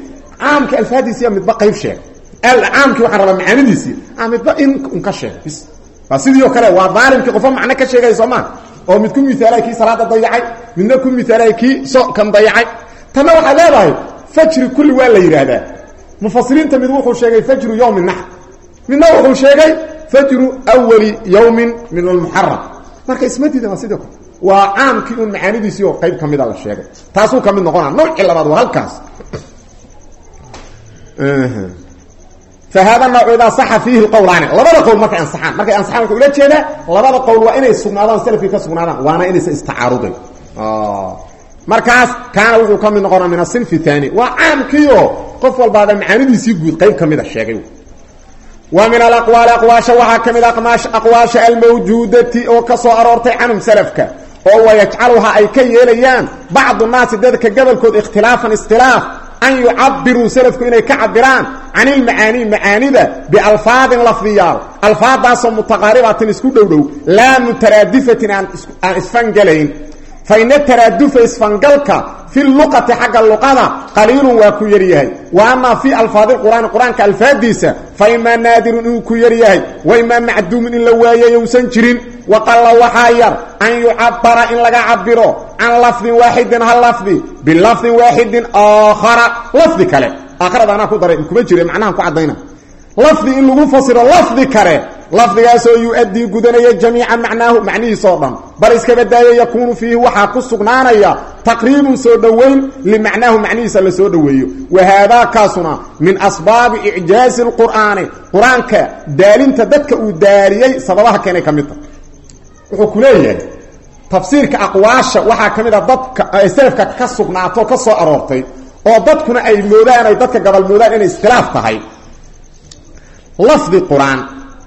Speaker 2: caamka alfaadiisiiya midba qayb sheeg. Caamkii waxaan rabaa macaanidiisii a midba in un ka bis. Waa kale waa daalimkii qofo macno ka sheegaya oo mid ku miaalay kii salaada dayacay midna ku miaalay kii sokan dayacay. Tanna waxaa leedahay fajri kulli waa la yidhaahdaa. Mufasiriinta mid wuxuu sheegay fajru yawmi naxr. Midna wuxuu sheegay fajru wali yawmin min almuxaram marka isma diidan sida waa caamkii un macaanidiisii oo qayb ka mida la sheegay. Taasuu ka mid noqonaa nooci labaad waa halkaas. Fahaada nooc idaa saxa fiihi lqowlaani labada qowl markay ansaxaan markay ansaxaan waxay ula jeedaa labada qowl waa inay sugnaadaan salafkii ka sugnaadaan waana inaysan istacaarudayn ah. markaas kaana wuxuu ka mid noqonaa min asinf aani waa caamkiioo qof walbaaba macaanidiisii guud qayb ka mida sheegay wa min alaqwaali aqwaasha waxaa ka mid ah a aqwaasha almawjuudati oo ka soo aroortay canhum salafka oo wayajcaluha ay ka yeelayaan bacdu naasi dadka gobolkood ikhtilaafan iskhilaaf an yucabiruu salafku inay ka cabiraan can ilmacaanii macaanida bialfaadin lafdiyaal. Alfaadaasoo mutaqaaribatin isku dhowdhow laa mutaraadifatin aan isfangelayn fa ina taraadufa isfangalka fi luqati xagga luqada qaliilun waa ku yaryahay wa amaa fii alfaadi qur'aani qur'aanka alfaadiisa fa imaa naadirun inuu ku yaryahay wa imaa macduumun in la waayayo usan jirin waqalla waxaa yar an yucabara in laga cabiro can lafdin waaxidin hal lafdi bilafdin waaxidin aakhara lafdi kale aakharada anaa ku daray kuma jire macnahan ku caddayna lafdi in lagu fasiro lafdi kale lafdigaasoo yu-addii gudanaya jamiica macnaahu macnihiisoo dhan. Bal iska badaayo yakuunu fiihi waxaa ku sugnaanaya taqriibun soo dhoweyn limacnaahu macnihiisa la soo dhoweeyo. Wa haadaakaasuna min asbaabi icjaazi lqur'aani qur'aanka daalinta dadka uu daaliyey sababaha keenay ka mid ta wuxuu ku leeyahay tafsiirka aqwaasha waxaa ka mid a dadka selafka ka sugnaato ka soo aroortay oo dadkuna ay moodaan ay dadka gabal moodaan inay iskhilaaf tahay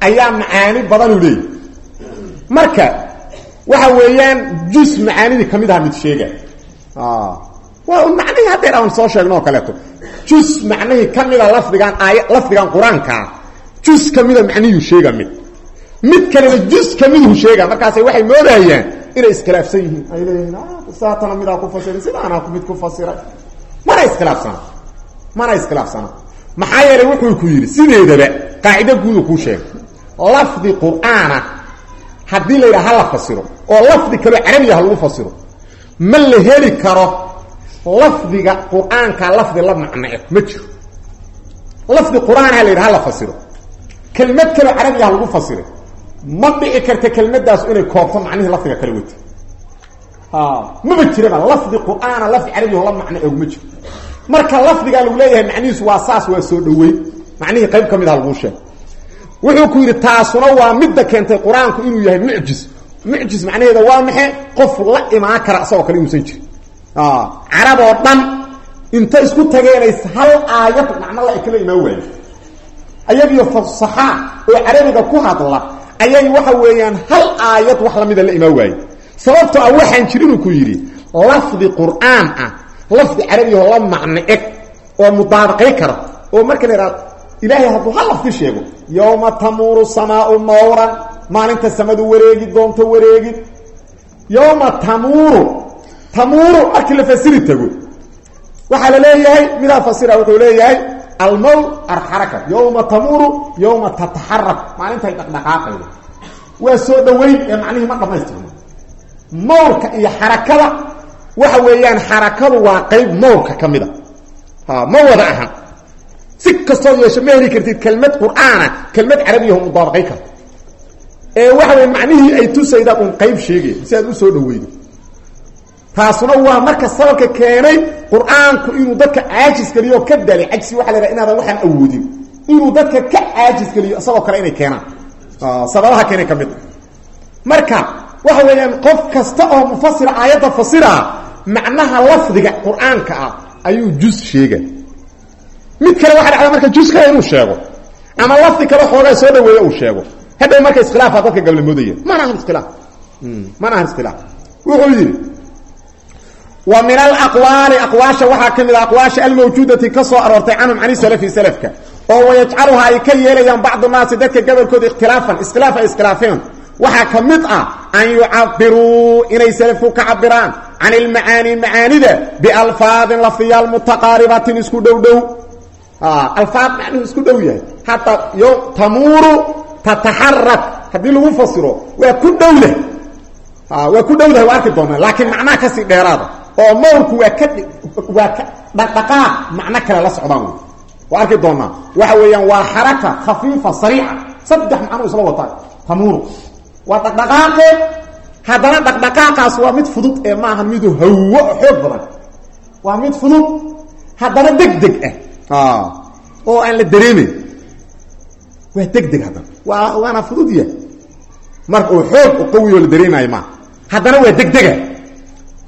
Speaker 2: ayaa macaani badanu leeyahy. Marka waxa weeyaan jus macaanidii ka mid aha mid sheega. Waa un macnihii haddeer aan soo sheegno oo kaleeto. Jus macnihii ka mida lafdigan aaya lafdigan qur'aankaa jus ka mida macnihii sheega mid. Mid kalena jus ka miduu sheega markaasay waxay moodayaan inay iskhilaafsan yihiin. Ay leeyihiin saatana midaa ku fasiray? Sidaanaa mid ku fasiray. Mana iskhilaafsana mana iskhilaafsana maxaa yeelay wuxuu ku yidhi sideedaba qaacido guudu kuu sheegay lafdi qur'aana. Haddii la yidhaha ha la fasiro. Oo lafdi kaloo carabiya ha lagu fasiro. Ma la heli karo lafdiga qur'aanka lafdi la macnee ma jiro. Lafdi qur'aan ha la yidhaha ha la fasiro. Kelmad kaloo carabiya ha lagu fasiray ma dhici karta kelmadaas inay koobto macnihii lafdiga kale wata maba jiraba lafdi qur'aana lafdi carabiyaho la macno ogma jiro. Marka lafdigaa lagu leeyahay macnihiisu waa saas waa soo dhaweyn macnihii qayb ka mid ah laguu sheegay wuxuu ku yidhi taasuna waa midda keentay qur'aanku inuu yahay mucjis mucjis macnaheeda waa maxe qof la imaan kara isagoo kale inuusan jirin. Carab oo dhan inta isku tageenay hal aayad macno la kala imaan waayo ayagiyo fasaxaa oo carabiga ku hadla ayay waxa weeyaan hal aayad wax lamida la imaan waaye sababtoo ah waxaan jirinuu ku yidhi lafdi qur'aan ah lafdi carabiyaho la macno eg oo mudaabaqay kara oo marka la ilaahay hadduu hal lafdi sheego yowma tamuuru samaau mawran maalinta samadu wareegi doonto wareegid yowma tamuuru tamuuru markii la fasiri tago waxaa la leeyahay midaa fasira wuxuu leeyahay almawl arxaraka yowma tamuuru yowma tataxarak maalintay dhaqdhaqaaqaydo waa soo dhaweyn ee macnihii ma dhamaystirno mawlka iyo xarakada waxa weeyaan xarakadu waa qayb mawlka ka mida ma wada ahan si kastoo yeesho ma heli kartid kelmad qur'aana kelmad carabiyaho mudaabaqay karta. Ee waxa wey macnihii ay tusayda un qayb sheegay si aad u soo dhaweydo taasuna waa marka sababka keenay qur'aanku inuu dadka caajis geliyo ka dalay cajsi waxa la yhaha inaadan waxaan awoodin. Inuu dadka ka caajis geliyo isagoo kale inay keenaan. Sababaha keenay ka mid. Marka waxa weeyaan qof kasta oo mufasira aayadda fasira macnaha lafdiga qur'aanka ah ayuu jus sheega mid kale waxa dhacda marka jus kale inuu sheego ama lafdi kale xoogaa soo dhaweeyo uu sheego. Hadhow marka iskhilaafaa dadka gablamoodaya mana ahan iskhilaaf. Mana ahan iskhilaaf. Wuxuu yidhi wa min alaqwaali aqwaasha waxaa ka mid a aqwaasha almawjuudati ka soo aroortay canhum can salafi salafka oo wayajcaluha ay ka yeelayaan bacdu naasi dadka gobolkooda ikhtilaafan iskhilaaf ay iskhilaafeen. Waxaa ka mid ah an yucabiruu inay selafku ka cabiraan can ilmacaani macaanida bialfaadin lafdiyaal mutaqaaribatin isku dhow dhow alfaad macnuhu isku dhow yahay. Hataa yo tamuuru tataxarak haddii lagu fasiro waa ku dhowdah waa ku dhowdahay waa arki doonaa. Laakiin macnaha ka sii dheeraada. Oo mawrku waa ka waa ka dhaqdhaqaaq macno kale la socdaan wy waa arki doonaa. Waxa weeyaan waa xaraka khafiifa sariica. Saddex macnuu isla wataa tamuuru waa dhaqdhaqaaqe. Haddana dhaqdhaqaaqaas waa mid fudud ee maaha miduu hawo xoog badan. Waa mid fudud. Haddana deg deg ah oo aan la dareemayn waa deg deg haddana waa waana fudud ya marka oo xoog oo qawi oo la dareemaayo maaha haddana waa degdega.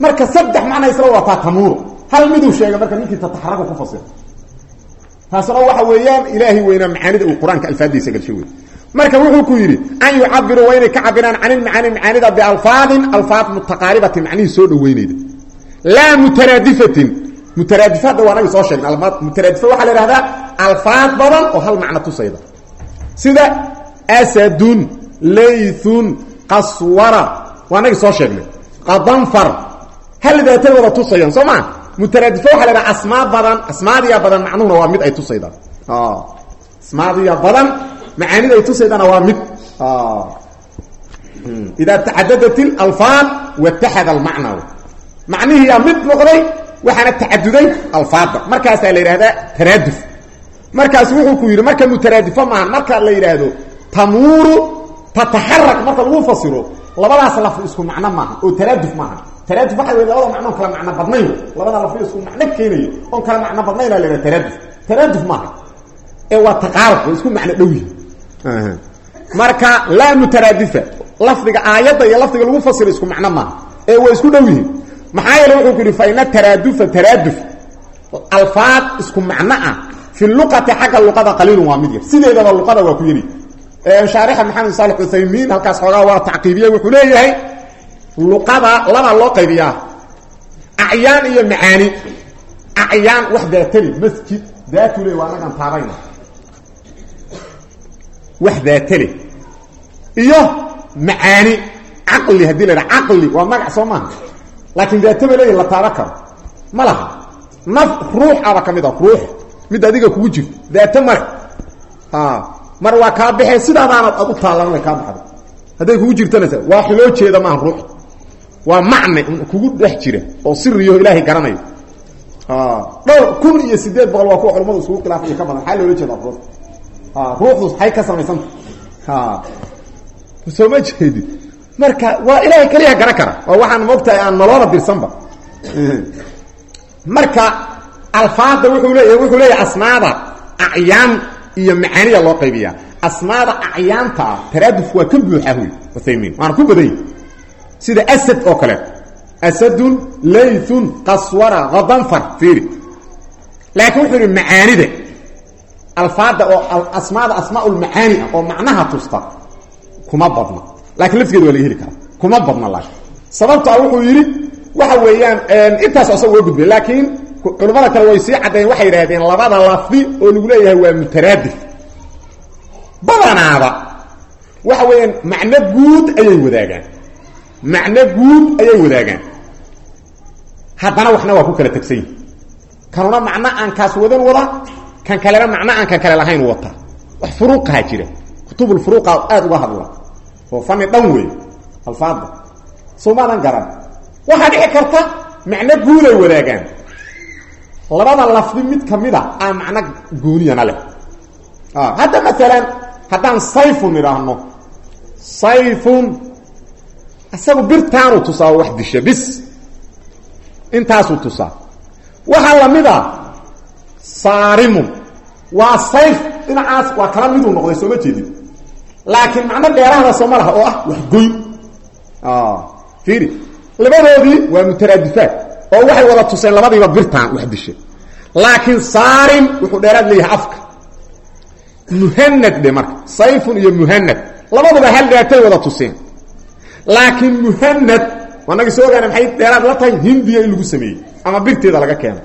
Speaker 2: Marka saddex macna isla wataa tamuuru hal miduu sheegay marka ninkii tataxaraku ku fasira taasna waxa weeyaan ilaahay weynaa macaanida uu qur'aanka alfaadiisa galsho wey marka wuxuu ku yidhi an yucabiruu waa inay ka cabiraan can ilmacaani macaanida bialfaadin alfaad mutaqaaribatin macnihii soo dhaweynayda laa mutaraadifatin mutaraadifada waa nabi soo sheegnay. Mutaraadifa waxaa la ihahdaa alfaad badan oo hal macno tusayda. Sida asadun laythun qaswara waa nagi soo sheegnay. Qadanfar hal daatay wada tusayaan soo maa waxa la dhaha asmaa badan asmaadiya badan macnuhuna waa mid ay tusaydaan. Asmaadiya badan macaanida ay tusaydana waa mid. Idaa tacadadat اlalfaad wataxada almacna. Macnihiiyaa mid noqday waxaana tacaduday alfaadda. Markaasaa la yidhahdaa taraaduf. Markaas wuxuu ku yidhi marka mutaraadifo maaha marka la yidhaahdo tamuuru tataxarak marka lagu fasiro labadaas lafdi isku macno maaha oo taraaduf maaha taraaduf waxa wey labada macno kala macno badnayn. Labada lafdi isku macno keenayo oon kala macno badnayn la yidhaha taraaduf. Taraaduf maaha ee waa taqaarub way isku macno dhow yihiin marka laa mutaraadifa lafdiga aayadda iyo lafdiga lagu fasiro isku macno maaha ee way isku dhow yihiin maxaa yeele wuxuu ku yidhi fa ina taraadufa taraaduf alfaad isku macno ah. Fi luqati xagga luqada qaliilun waa mid yar. Sideedaba luqada waa ku yari shaarixa maxamed saalex uthaymiin halkaas xoogaa waa tacqiibiyey wuxuu leeyahay luqada labaa loo qaybiyaa. Acyaan iyo macaani. Acyaan wax daatali masjid daatule waa anagaan taabayna wax daatale iyo macaani caqli haddii la dhaha caqli waa magac soo maaha laakiin daataba leeyahi la taaba karo. Ma laha. Naf ruux aba mid a ruux. Mid adiga kugu jirto daata male mar. Waa kaa baxee sidaadaanad ad u taallan way kaa baxda hadday kugu jirtana waa loo jeeda maaha ruux. Waa macne kugu dhex jira oo siriyo ilaahay garanayo. Dhowr kun iyo sideed boqol waa kuwa culamadu isugu khilaafay iyo ka badan. Maxaa loola jeeda ruux? Ruuxdu hay ka samaysanta soo ma jeedid marka waa ilaahay keliya garan kara. Waa waxaan moogtahay aan noloona dirsanba marka alfaada wuxuu leeyahay wuxuu leeyahay asmaada acyaan iyo macaaniya loo qaybiyaa. Asmaada acyaanta ah waa ka buuxa huy uthaymiin waana ku badanya sida asad oo kale. Asadun laythun qaswara hadanfar fiiri. Laakiin wuxuu macaanida alfaada oo asmaada asmaa lmacaani ah oo macnaha tusta kuma badna lakiin laftigeeda waa laga heli karaa. Kuma badna laakiin sababtoa wuxuu yidhi waxa weeyaan intaas asaga waa gudbay laakiin culimmada kale way sii caddayen waxay yidhahdeen labada lafdi oo lagu leeyahay waa mutaraadif badanaaba waxa weeyaan macno guud ayay wadaagaan. Macno guud ayay wadaagaan. Haddana waxna waa ku kala tegsan yihi kanuna macno aan kaas wadan wada kan kalena macno aan kan kale lahayn wata. Wax furuuqaha jira. Kutubulfuruuqa aada uga hadla oo fani dhan wey alfaada soomaadan garan. Waxaa dhici karta macno guuday wadaagaan. Labada lafdi mid kamida aa macno gooniyana leh. Hadda maalan haddaan sayfun idhaahno. Sayfun isagu birtaanuu tusaa wax disha bis. Intaasuu tusaa. Waxaa lamida saarimun. Waa sayf dhinacaas waa kala miduu noqday sooma jeedin laakiin macno dheerahda sooma laha oo ah wax goyn fiiri. Labadoodii waa mutaraadifaat oo waxay wada tuseen labadiiba birtaan wax dishay laakiin saarim wuxuu dheeraad leeyahay afka. Muhanad dhe marka sayfun iyo muhanad labaduba hal daatay wada tuseen. Laakiin muhanad anagi soo ogaana maxay dheeraad la tahay hindiya in lagu sameeyey ama birteeda laga keeno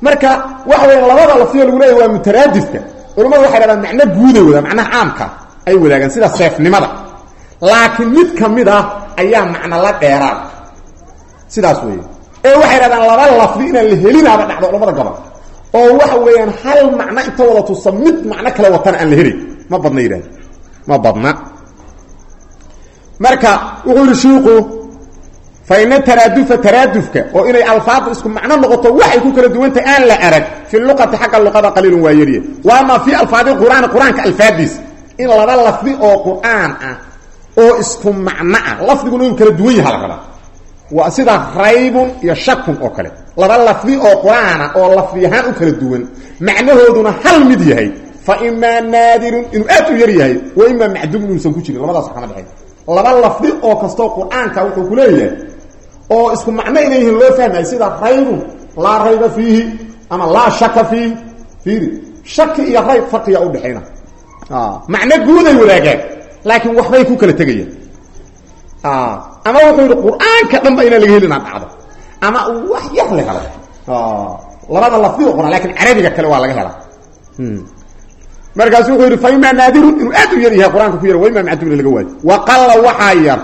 Speaker 2: marka waxa weya labada laftiyo lagu leeyahy waa mutaraadifka. Culamadu waxay dhahdaan macno guuday wadaan macnaha caamka ay wadaagaan sida seefnimada. Laakiin mid ka mid ah ayaa macno la dheeraad sidaas weeye. Ee waxay dhahdaan laba lafdi inaan la helinaaba dhacdo culamada gobol oo waxa weeyaan hal macno inta wada tusa mid macno kale watana aan la helay ma badna yidhahda ma badna. Marka wuxuu yihi shiiku fa ina oo inay alfaadu isku macno noqoto waxay ku kala duwantahay aan la arag fi luqati xagga luqada qaliilun waa yarya wa ama fi alfaadi qur'aani qur'aanka in laba lafdi oo qur'aan ah oo isku macno ah lafdiguna inuu kala duwan yaha la rabaa. Waa sida raybun iyo shakun oo kale. Laba lafdi oo qur'aana oo lafdi ahaan u kala duwan macnahooduna hal mid yahay. Fa imaa naadirun inuu aad u yar yahay wa imaa macduum inuusan ku jirin. Labadaas kama dhexay laba lafdi oo kastoo qur'aanka wuxuu ku leeyahay oo isku macno inay loo fahmaya sida raybun laa rayba fiihi ama laa shaka fiihi. Fiiri shaki iyo rayb farqiga udhexayna macno guuday wadaagaan laakiin waxbay ku kala tegayaan ama wuxuu yidhi qur'aanka dhan ba inaan laga helin aan dhacdo. Ama wax yar la helo labada lafdi oo qora laakiin carabiga kale waa laga helaa. Markaasu wuxuu yidhi fa imaa naadirun inuu aad u yar yahay qur'aanka ku yar wa imaa macduumna laga waayo. Wa qalla waxaa yar.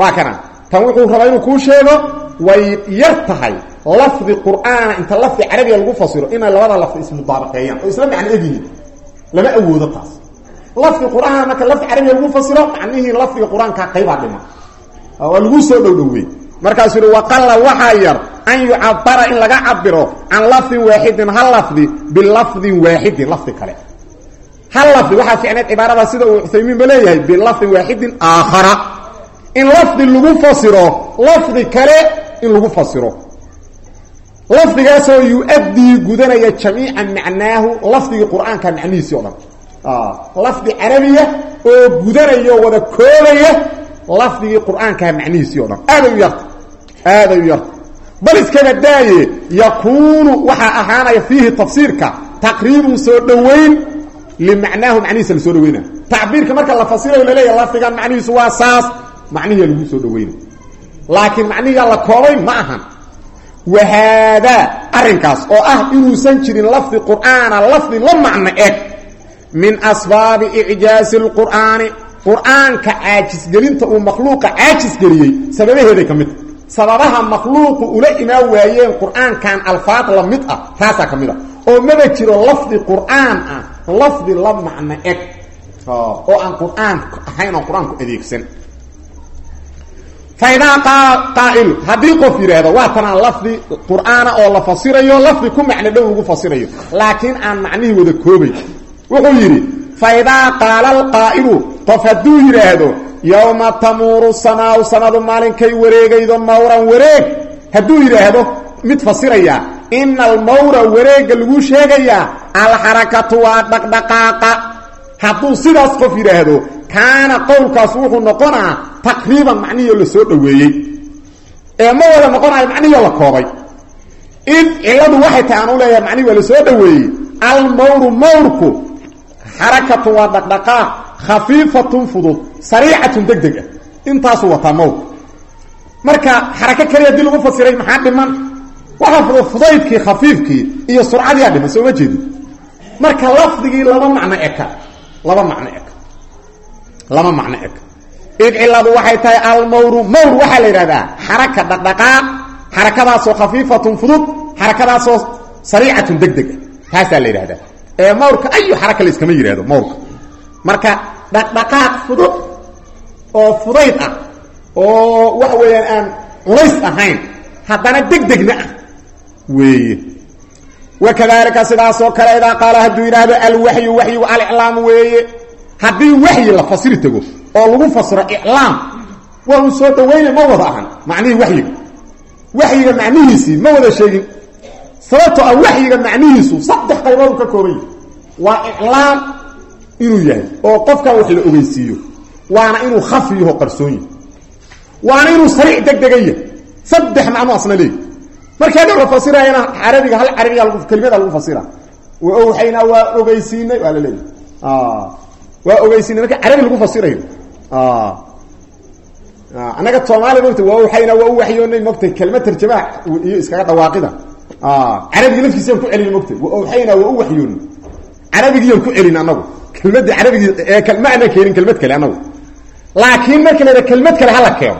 Speaker 2: Waa kana. Tan wuxuu rabaa inuu kuu sheego way yar tahay lafdi qur'aana inta lafdi carabiga lagu fasiro inay labada lafdi ismudaabaqeeyaan oo isla macno egyihiin. Lama awoodo taas lafdi qur'aan marka lafdi carabiga lagu fasiro macnihii lafdiga qur'aanka qaybaa dhima. Waa lagu soo dhowdhowey markaasuu yihi waqalla waxaa yar an yucabara in laga cabiro can lafdin waaxidin hal lafdi bilafdin waaxidin lafdi kale. Hal lafdi waxaa ficneed cibaarada sida uu cuthaymiin ba leeyahay bilafdin waaxidin aakhara. In lafdi lagu fasiro lafdi kale in lagu fasiro. Lafdigaasoo yu-addii gudanaya jamiica macnaahu lafdigii qur'aanka macnihiisii lafdi carabiya oo gudanaya wada koobaya lafdigii qur'aankaha macnihiisii o dhan. Aaday u yarta aaday u yarta bal iskaba daaye yakuunu waxaa ahaanaya fiihi tafsiirka taqriibun soo dhoweyn limacnaahu macnihiisa la soo dhaweyna tacbiirka marka la fasirayo la leeyahay lafdigan macnihiisu waa saas macnihiia soo dhaweyna laakiin macnihiyaa la koobay ma ahan. Wahaadaa arrinkaas oo ah inuusan jirin lafdi qur'aana lafdi min asbaabi icjaazi lqur'aani qur'aanka caajisgelinta uu makhluuqa caajisgeliyey sababaheeday ka mid ta sababaha makhluuqu ula imaan waayeen qur'aankan alfaad la mid ah taasaa ka mid a oo maba jiro lafdi qur'aan ah lafdi la macno eg. Oo aan qur'aan ahayn oon qur'aanku adeegsan. Faidaa qaailu haddii qof yidhaahdo waa tanaan lafdi qur'aana oo la fasirayo lafdi ku macno dhow lagu fasirayo. Laakiin aan macnihii wada koobay wuxuu yidhi faidaa qaala alqaa'ilu qof hadduu yidhaahdo yowma tamuuru samaau samadu maalinkay wareegaydo mawran wareeg? Hadduu yidhaahdo mid fasiraya ina almawra wareegga lagu sheegayaa alxarakatu waa dhaqdhaqaaqa. Hadduu sidaas qof yidhaahdo kaana qowlkaas wuxuu noqonaa taqriiban macnihio la soo dhoweeyey. Ee ma wada noqonayo macnihio la koobay. Id cilladu waxay tahay aan u leeyahay macnihi waa la soo dhoweeyey. Almawru mawrku xarakatu waa dhaqdhaqaaq khafiifatun fudud sariicatun deg deg ah. Intaasuu wataa mawrku marka xarako keliya haddii lagu fasiray maxaa dhiman? Waxaa fudud fudaydkii khafiifkii iyo surcadiyaa dhiman soo ma jeedin. Marka lafdigii laba macno eka. Laba macno eka. Laba macno eg id ciladu waxay tahay almawru mawr waxaa la yidhahdaa xaraka dhaqdhaqaaq xarakadaasoo khafiifatun fudud xarakadaasoo sariicatun deg deg ah. Taasaa la yidhahdaa ee mawrka ayu xaraka la iskama yidhahdo mawrka. Marka dhaqdhaqaaq fudud oo fudayd ah oo waxa weeyaan aan culays ahayn haddana deg degna ah weeye. Wakadalika sidaasoo kale idaa qaala hadduu yidhaahdo alwaxyu waxyigu aliclaam weeye. Haddii waxyi la fasiri tago oo lagu fasiro iclaam waa uu soo dhawayna ma wada ahan macnihii waxyiga. Waxyiga macnihiisii ma wada sheegin sababtoo ah waxyiga macnihiisu saddex qaybood uu ka kooban yahay. Waa iclaam inuu yahay oo qofkan wax la ogeysiiyo. Waana inuu khafi yaho qarsoon yahay. Waana inuu sariic deg degan yahay. Saddex macno asna leey markaa dhow la fasirayana carabiga hal carabiga kelimada lagu fasira. Wa owxaynaa waa ogeysiinay waa la leeyahy waa ogeysiinay. Marka carabi lagu fasirayo annaga soomaaliya mogta waa waxayna waa u iskaga dhawaaqida carabiga laftiisaan ku celin mogtay wa awxaynaa waa u waxyoonay carabigiyaan ku celin anagu kelmadda carabigi ma ana keenin kelmad kale anagu laakiin markii la kelmad kale hala keeno.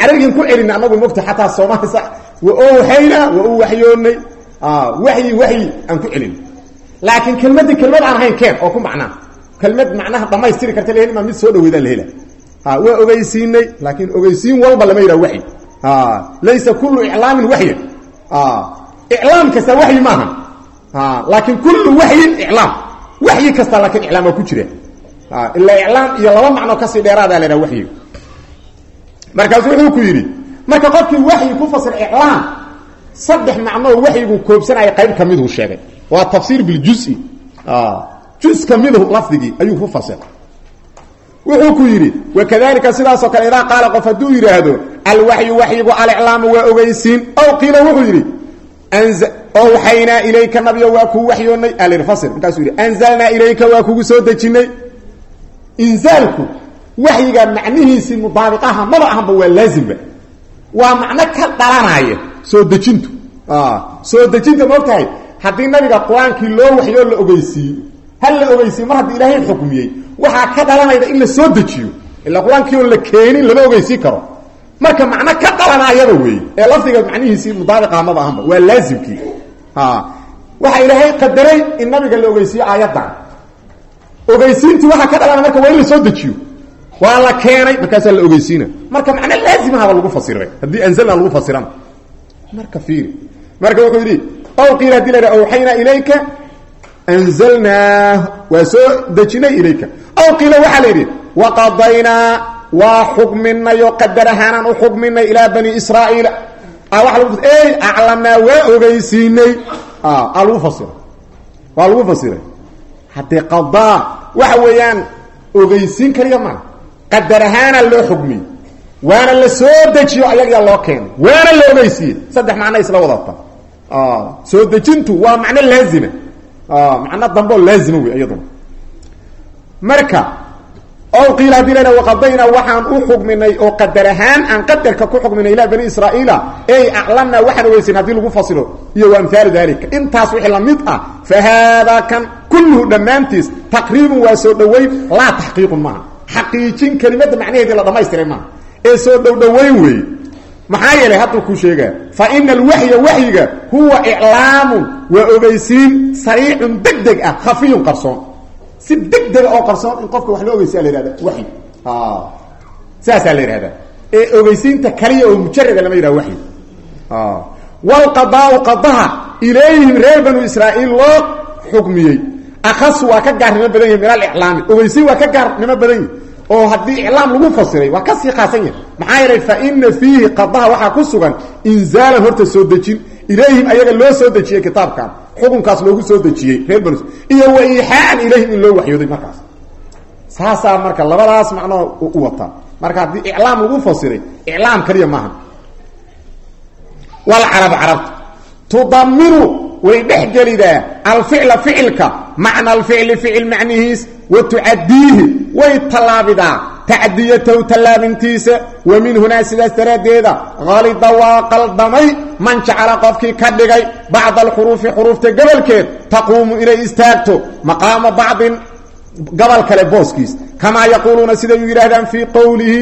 Speaker 2: Carabigan ku celina anagu mogta xataa soomaalisa. Wa owxayna wa u waxyoonay waxyi waxyi aan ku celin. Laakiin kelmadii kelmad aan ahayn keen oo ku macnaa. Kelmad macnaha dhamaystiri karta laheli maa mid soo dhaweydaa la hela waa ogeysiinay laakiin ogeysiin walba lama yidhaha waxyi. Laysa kullu iclaamin waxyan iclaam kasta waxyi maaha. Laakiin kullu waxyin iclaam. Waxyi kasta laakiin iclaam waa ku jira. Ilaa iclaam iyo laba macnoo ka sii dheeraadaa la yhaha waxyiga markaasu wuxuu ku yidhi marka qofkii waxyi ku fasir iclaam saddex macnoo waxyigu koobsanaya qayb ka miduu sheegay. Waa tafsiir biljusi jus ka midu lafdigii ayuu ku fasir. Wuxuu ku yidhi wakadalika sidaasoo kale idaa qaala qof hadduu yidhaahdo alwaxyu waxyigu aliclaamu waa ogeysiin. Ow qiila wuxuu yidhi owxaynaa ilayka nabiyo waa kuu waxyoonay. Alii fasir markaasuu yidhi anzalnaa ilayka waa kugu soo dejinay. Inzaalku waxyiga macnihiisii mudaabiqaha maba ahanba waa laazimba. Waa macno ka dhalanaya soo dejintu. Soo dejinta ma og tahay haddii nabiga qur'aankii loo waxyoo la ogeysiiye hal la ogeysiiye mar haddii ilaahay xukmiyey ka dhalanayda in la lama ogeysiin marka macno ka dhalanayaba weeye ee lafdiga macnihiisii mudaabiqaha maba ahanba waa laazimkii waxaa ilaahay qadaray in nabiga la ogeysiiyo aayaddan. Ogeysiintii waxaa ka dhalana marka waa in la soo dejiyo. Waa la keenay markaasaa la ogeysiina marka macno laazimahaba lagu fasiray. Haddii anzalna lagu fasirana. Marka fiiri. Marka wuxuu yidhi ow qiila haddii la awxaynaa ilayka anzalnaa. Waa soo dejinay ilayka. Ow qiila waxaa la yidhi waqadaynaa waa xukminayo qadar ahaanaan u xukminay ilaa bani lagu ey aclamnaa waa ogeysiinay. Aa lagu fasiray. Waa lagu fasiray. Haddee qadaa waxa weeyaan ogeysiin kaliya maa qadar ahaanaa loo xukmiyey waana la soo dejiyo ayagaa loo keenay. Waana la ogeysiiyey. Saddex macno isla wadata soo dejintu waa macno laazima. Macno dambeo laazima wey iyaduna. Marka ow qiila haddii lana waqadaynaa waxaan u xukminay oo qadar ahaan aan qadarka ku xukminay ilaa bani israa'iila. Ey aclamnaa waxaan ogeysin haddii lagu fasilo. Iyo wa amhaalu dalika intaas wixii la mid ah fa haadaa kan kulluhu dhammaantiis taqriibun waa soo dhoweyn laa taxqiiqun maaha. Xaqiijin kelimadda macnaheedii la dhamaystiray maaha. Ee soo dhowdhoweyn weeye maxaa yeelay hadduu ku sheegaa fa ina alwaxya waxyiga huwa iclaamun si deg dega oo qarsoon in qofka wax la ogeysiya la yihahda waxyi saasaa la ee ogeysiinta kaliya oo mujarada lama yidhaha waxyi walqadaau qadaha ilayhim reer banu israa'iil loo xukmiyey. Akhas waa ka gaarnimo badan yahi min aliclaami. Ogeysiin waa ka gaarnimo badan yahi oo haddii iclaam lagu fasiray waa ka sii khaasan yahay. Maxaa yeelay fa ina fiihi qadaha waxaa ku sugan inzaalan horta soo dejin. Ilayhim ayaga loo soo dejiyey kitaabkan xukunkaas loogu soo dejiyey reer banu iyo wa iixaaan ilayhim in loo waxyooday markaas. Saasaa marka labadaas macnoo u wataa marka haddii iclaam lagu fasiray iclaam kaliya maaha. Walcarab carabta tudamiru way dhex gelidaa alficla ficilka macna alficli ficil macnihiis wa tucadiihi way tallaabidaa tacdiyatahu tallaabintiisa wa min hunaa sidaas daraaddeeda halida waa qaldamay man jacala qofkii ka dhigay bacda alxuruufi xuruufta gobolkeed taquumu inay istaagto maqaama bacdin gobol kale booskiis. Kamaa yaquuluuna siday u yidhaahdaan fii qowlihi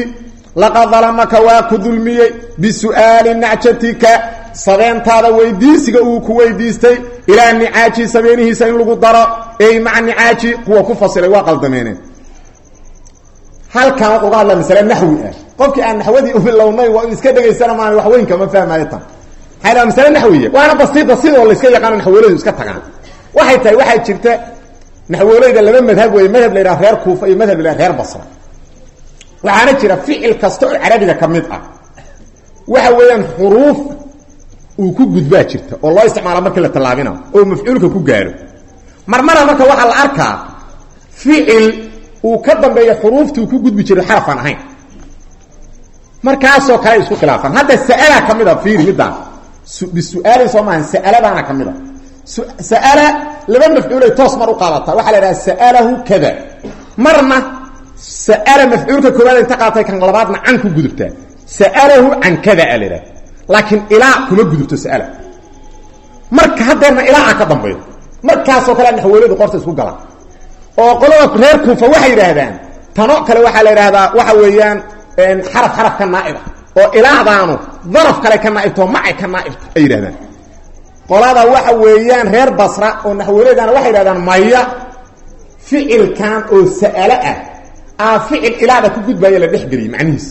Speaker 2: laqad dalamaka waa ku dulmiyey bisu'aali nacjatika sabeentaada weydiisiga uu ku weydiistay ilaa nicaaji sabeenihiisa in lagu daro ey maca nicaaji kuwa ku fasiray waa qaldameeneen halkan wuxuu ga hadlaa masale naxwi ah. Qofkii aan naxwadii ubilownay waa iska dhegaysana maan wax weynka ma fahmaayo tan. Maxaa la masale naxwiya waana basiida sidoo la iska yaqaano naxwooladu iska tagaan. Waxay tahay waxaa jirta naxwooleyda laba madhab weeye. Madhab la reer kuufa iyo madhab la reer basra. Waxaana jira ficil kasta oo carabiga ka mid ah. Waxa weeyaan xuruuf uu ku gudbaa jirta oo loo isticmaala markii la tallaabinayo oo mafcuulka ku gaaro. Marmara marka waxaa la arkaa ficil uu ka dambeeyo xuruuftii uu ku gudbi jiray xarafaan ahayn. Markaasoo kale isku khilaafaan hadda sa'ala ka a fiiri middaan bisu'aalin soo maahan sa'aladaana ka mid a. Sa'ala laba mafcuulay toos mar u qaadataa waxaa la idhaha sa'alahu kada marna sa'ala mafcuulka koowaad inta qaatay kan labaadna can ku gudubtaa sa'alahu can kada a la ilaa kuma gudubto sa'ala. Marka haddeerna ilaa ka dambeeyo. Markaasoo kale naxwooladu qorta isku galaan oo qolada reer kuufa waxay yidhaahdaan. Tano kale waxaa la idhahdaa waxa weeyaan xaraf xaraf ka naa'iba oo ilaadaanu daraf kale ka naaibto macay ka naaibta ay yidhahdaan qolada waxa weeyaan reer basra oo naxweleedana waxay yidhahdaan maya ficilkan oo sa'alo ah aa ficil ilaada ku gudbaya la dhexgeliyey macnihiis.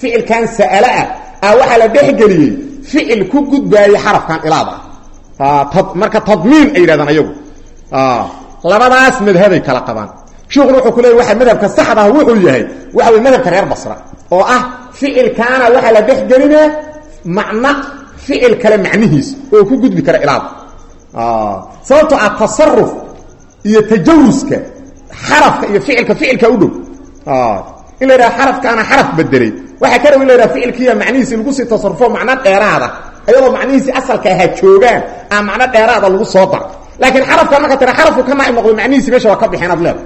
Speaker 2: Ficilkan sa'alo ah aa waxaa la dhexgeliyey ficil ku gudbaaya xarafkan ilaada ah marka tadmiin ay yidhahdaan ayagu labadaas madhabay kala qabaan. Sheikuna wuxuu ku leeyay waxa madhabka saxda ah wuxuu yahay waxa wey madhabka reer basra oo ah ficilkaana waxaa la dhexgelinaa macno ficil kale macnihiis oo ku gudbi kara ilaada sababtoo ah tasaruf iyo tajawuska xarafka iyo ficilka ficilka u dhow. In la yidhaha xarafkaana xaraf bedelay waxaa ka dhow in la yidhaha ficilkiiya macnihiisi lagu sii tasarufo macno dheeraada ayadoo macnihiisi asalka ahaa joogaan aa macno dheeraada lagu soo daro laakiin xarafka markaa tira xarafku ka naaib noqdo macnihiisi meesha waa ka bixeen ad leeda